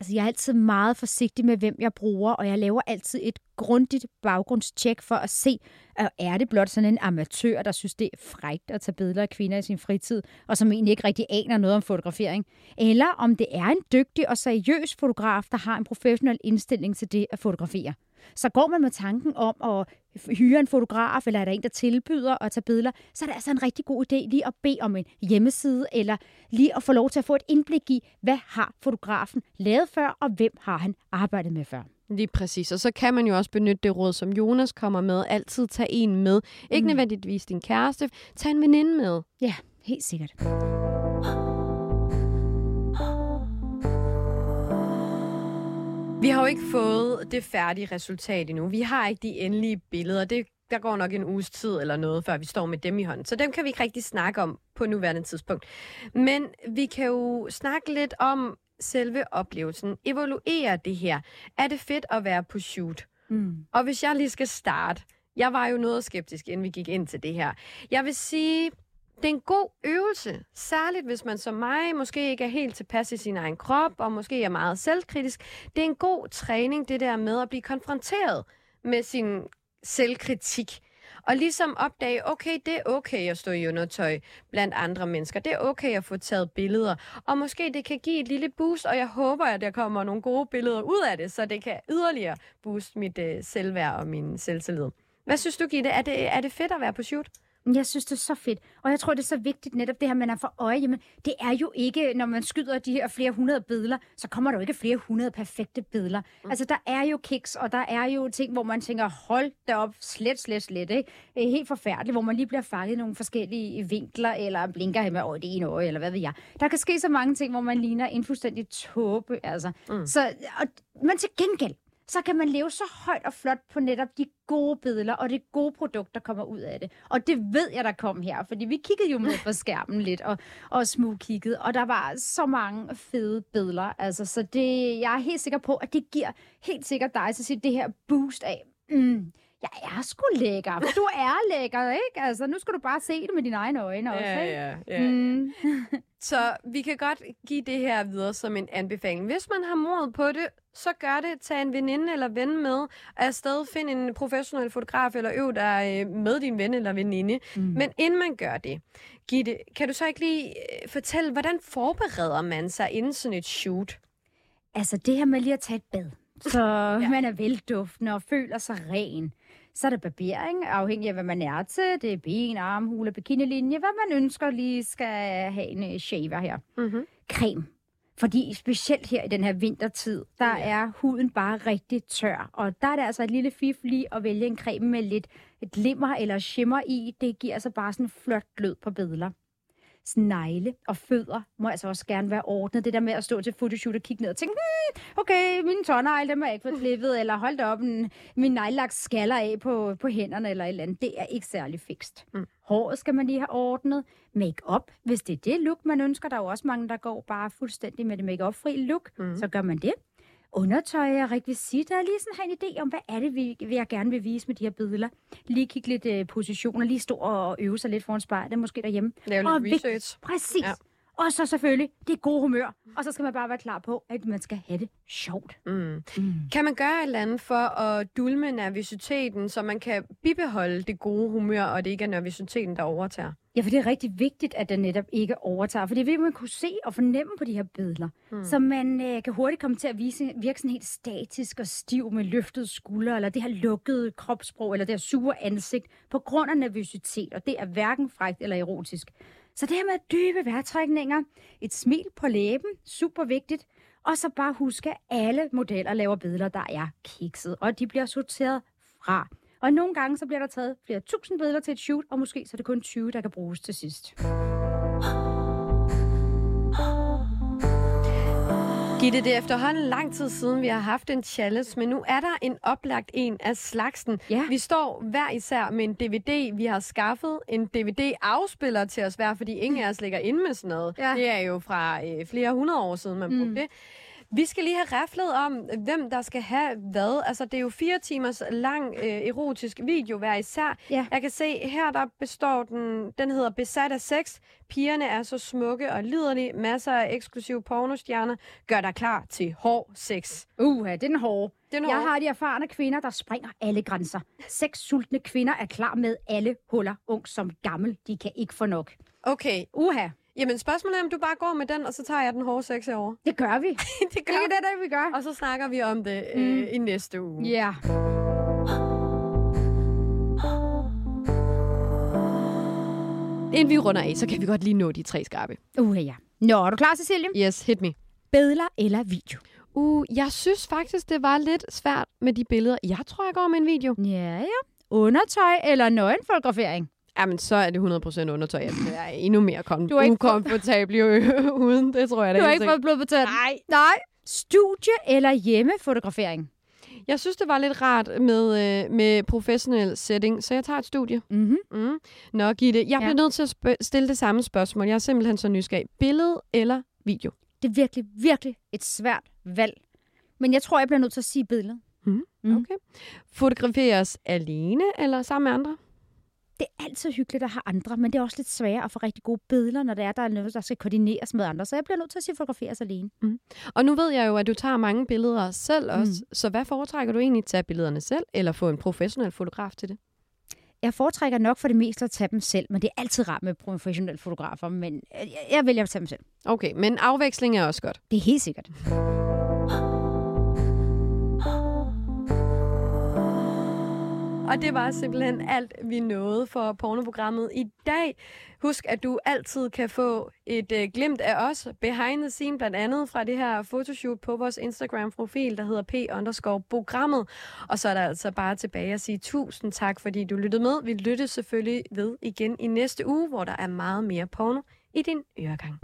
Altså, jeg er altid meget forsigtig med, hvem jeg bruger, og jeg laver altid et grundigt baggrundstjek for at se, at er det blot sådan en amatør, der synes, det er frægt at tage billeder af kvinder i sin fritid, og som egentlig ikke rigtig aner noget om fotografering. Eller om det er en dygtig og seriøs fotograf, der har en professionel indstilling til det at fotografere. Så går man med tanken om at hyre en fotograf, eller er der en, der tilbyder at tage billeder, så er det altså en rigtig god idé lige at bede om en hjemmeside, eller lige at få lov til at få et indblik i, hvad har fotografen lavet før, og hvem har han arbejdet med før. Lige præcis. Og så kan man jo også benytte det råd, som Jonas kommer med. Altid tage en med. Ikke Mm. nødvendigvis din kæreste. Tag en veninde med. Ja, helt sikkert. Vi har jo ikke fået det færdige resultat endnu. Vi har ikke de endelige billeder. Det, der går nok en uges tid eller noget, før vi står med dem i hånden. Så dem kan vi ikke rigtig snakke om på nuværende tidspunkt. Men vi kan jo snakke lidt om selve oplevelsen. Evaluere det her. Er det fedt at være på shoot? Mm. Og hvis jeg lige skal starte, jeg var jo noget skeptisk, inden vi gik ind til det her. Jeg vil sige, det er en god øvelse, særligt hvis man som mig måske ikke er helt tilpas i sin egen krop, og måske er meget selvkritisk. Det er en god træning, det der med at blive konfronteret med sin selvkritik. Og ligesom opdage, okay, det er okay at stå i undertøj blandt andre mennesker. Det er okay at få taget billeder. Og måske det kan give et lille boost, og jeg håber, at der kommer nogle gode billeder ud af det, så det kan yderligere booste mit øh, selvværd og min selvtillid. Hvad synes du, Gitte? Er det, er det fedt at være på shoot? Jeg synes, det er så fedt. Og jeg tror, det er så vigtigt netop det her, man er for øje. Jamen, det er jo ikke, når man skyder de her flere hundrede billeder, så kommer der jo ikke flere hundrede perfekte billeder. Mm. Altså, der er jo kiks, og der er jo ting, hvor man tænker, hold da op, slet, slet, slet, ikke? Det er helt forfærdeligt, hvor man lige bliver fanget i nogle forskellige vinkler, eller blinker med over det ene øje, eller hvad ved jeg. Der kan ske så mange ting, hvor man ligner en fuldstændig tåbe, altså. Mm. Så, og, men til gengæld, så kan man leve så højt og flot på netop de gode billeder og det gode produkt, der kommer ud af det. Og det ved jeg, der kom her, fordi vi kiggede jo med på skærmen lidt og, og smugkiggede, og der var så mange fede billeder. Altså, så det, jeg er helt sikker på, at det giver helt sikkert dig til sit det her boost af, mm, jeg er sgu lækker. Du er lækker, ikke? Altså, nu skal du bare se det med dine egne øjne også, ikke? ja, ja. Mm. Så vi kan godt give det her videre som en anbefaling. Hvis man har mod på det, så gør det. Tag en veninde eller ven med. Afsted find en professionel fotograf eller øv dig øh, med din ven eller veninde. Mm. Men inden man gør det, Gitte, kan du så ikke lige øh, fortælle, hvordan forbereder man sig inden sådan et shoot? Altså det her med lige at tage et bad, så ja. man er velduftende og føler sig ren. Så er der barbering, afhængig af, hvad man er til. Det er ben, armhule, bikinilinje, hvad man ønsker lige skal have en øh, shaver her. Mm-hmm. Creme. Fordi specielt her i den her vintertid, der ja. er huden bare rigtig tør. Og der er det altså et lille fif lige at vælge en creme med lidt glimmer eller shimmer i. Det giver altså bare sådan en flot glød på billeder. Snegle og fødder må altså også gerne være ordnet. Det der med at stå til fotoshoot og kigge ned og tænke, hmm, okay, mine tårnegle, dem har jeg ikke fået klippet, eller hold da op, en, min neglelak skaller af på, på hænderne eller et eller andet. Det er ikke særlig fikst. Mm. Håret skal man lige have ordnet. Make-up, hvis det er det look, man ønsker. Der er jo også mange, der går bare fuldstændig med det make-up-fri look. Mm. Så gør man det. Undertøj og rekvisitter. Lige sådan have en idé om, hvad er det, vi, jeg gerne vil vise med de her billeder. Lige kigge lidt øh, positioner, lige stå og øve sig lidt foran spejlet, måske derhjemme. Lave Og lidt vigtigt- research. Præcis. Ja. Og så selvfølgelig det gode humør. Og så skal man bare være klar på, at man skal have det sjovt. Mm. Mm. Kan man gøre et eller andet for at dulme nervøsiteten, så man kan bibeholde det gode humør, og det ikke er nervøsiteten, der overtager? Ja, for det er rigtig vigtigt, at den netop ikke overtager. For det vil man kunne se og fornemme på de her billeder. Mm. Så man øh, kan hurtigt komme til at vise, virke sådan helt statisk og stiv med løftede skuldre, eller det her lukkede kropssprog, eller det her sure ansigt, på grund af nervøsitet. Og det er hverken frækt eller erotisk. Så det her med dybe vejrtrækninger, et smil på læben, super vigtigt. Og så bare huske, at alle modeller laver billeder, der er kikset, og de bliver sorteret fra. Og nogle gange så bliver der taget flere tusind billeder til et shoot, og måske så er det kun 20, der kan bruges til sidst. Gitte, det er efterhånden lang tid siden, vi har haft en challenge, men nu er der en oplagt en af slagsen. Ja. Vi står hver især med en DVD, vi har skaffet. En DVD-afspiller til os hver, fordi ingen af os ligger inde med sådan noget. Ja. Det er jo fra øh, flere hundrede år siden, man brugte Mm. det. Vi skal lige have raflet om, hvem der skal have hvad. Altså, det er jo fire timers lang øh, erotisk video hver især. Ja. Jeg kan se, her der består den, den hedder Besat af sex. Pigerne er så smukke og liderlige. Masser af eksklusive pornostjerner. Gør dig klar til hård sex. Uh, det er den hårde. Den Jeg har de erfarne kvinder, der springer alle grænser. Seks sultne kvinder er klar med alle huller, ung som gammel. De kan ikke få nok. Okay, Uha, jamen spørgsmålet er, om du bare går med den, og så tager jeg den hårde sex herovre. det gør vi. det Det er det, der vi gør. Og så snakker vi om det øh, Mm. i næste uge. Ja. Inden vi runder af, så kan vi godt lige nå de tre skarpe. Uh, ja. Nå, er du klar, Cecilie? Yes, hit me. Billeder eller video? Uh, jeg synes faktisk, det var lidt svært med de billeder. Jeg tror, jeg går med en video. Ja, ja. Undertøj eller nøgenfotografering? Jamen, så er det 100% undertøj. Jeg er endnu mere kom- Du har ikke ukomfortabel uden. Det tror jeg da Du har ikke fået blod på tanden? Nej. Nej. Studie eller hjemmefotografering? Jeg synes, det var lidt rart med, øh, med professionel setting, så jeg tager et studie. Mm-hmm. Mm. Nå, Gitte, jeg bliver Ja. nødt til at sp- stille det samme spørgsmål. Jeg er simpelthen så nysgerrig. Billede eller video? Det er virkelig, virkelig et svært valg. Men jeg tror, jeg bliver nødt til at sige billede. Mhm. Mm. Okay. Fotograferes alene eller sammen med andre? Det er altid hyggeligt at have andre, men det er også lidt sværere at få rigtig gode billeder, når det er, der er noget, der skal koordineres med andre. Så jeg bliver nødt til at sige fotograferes alene. Og nu ved jeg jo, at du tager mange billeder selv også. Mm. Så hvad foretrækker du egentlig? Tage billederne selv, eller få en professionel fotograf til det? Jeg foretrækker nok for det meste at tage dem selv, men det er altid rart med professionelle fotografer, men jeg, jeg vælger at tage dem selv. Okay, men afveksling er også godt. Det er helt sikkert. Og det var simpelthen alt, vi nåede for pornoprogrammet i dag. Husk, at du altid kan få et øh, glimt af os behind the scene, blandt andet fra det her fotoshoot på vores Instagram-profil, der hedder p-programmet. Og så er der altså bare tilbage at sige tusind tak, fordi du lyttede med. Vi lytter selvfølgelig ved igen i næste uge, hvor der er meget mere porno i din øregang.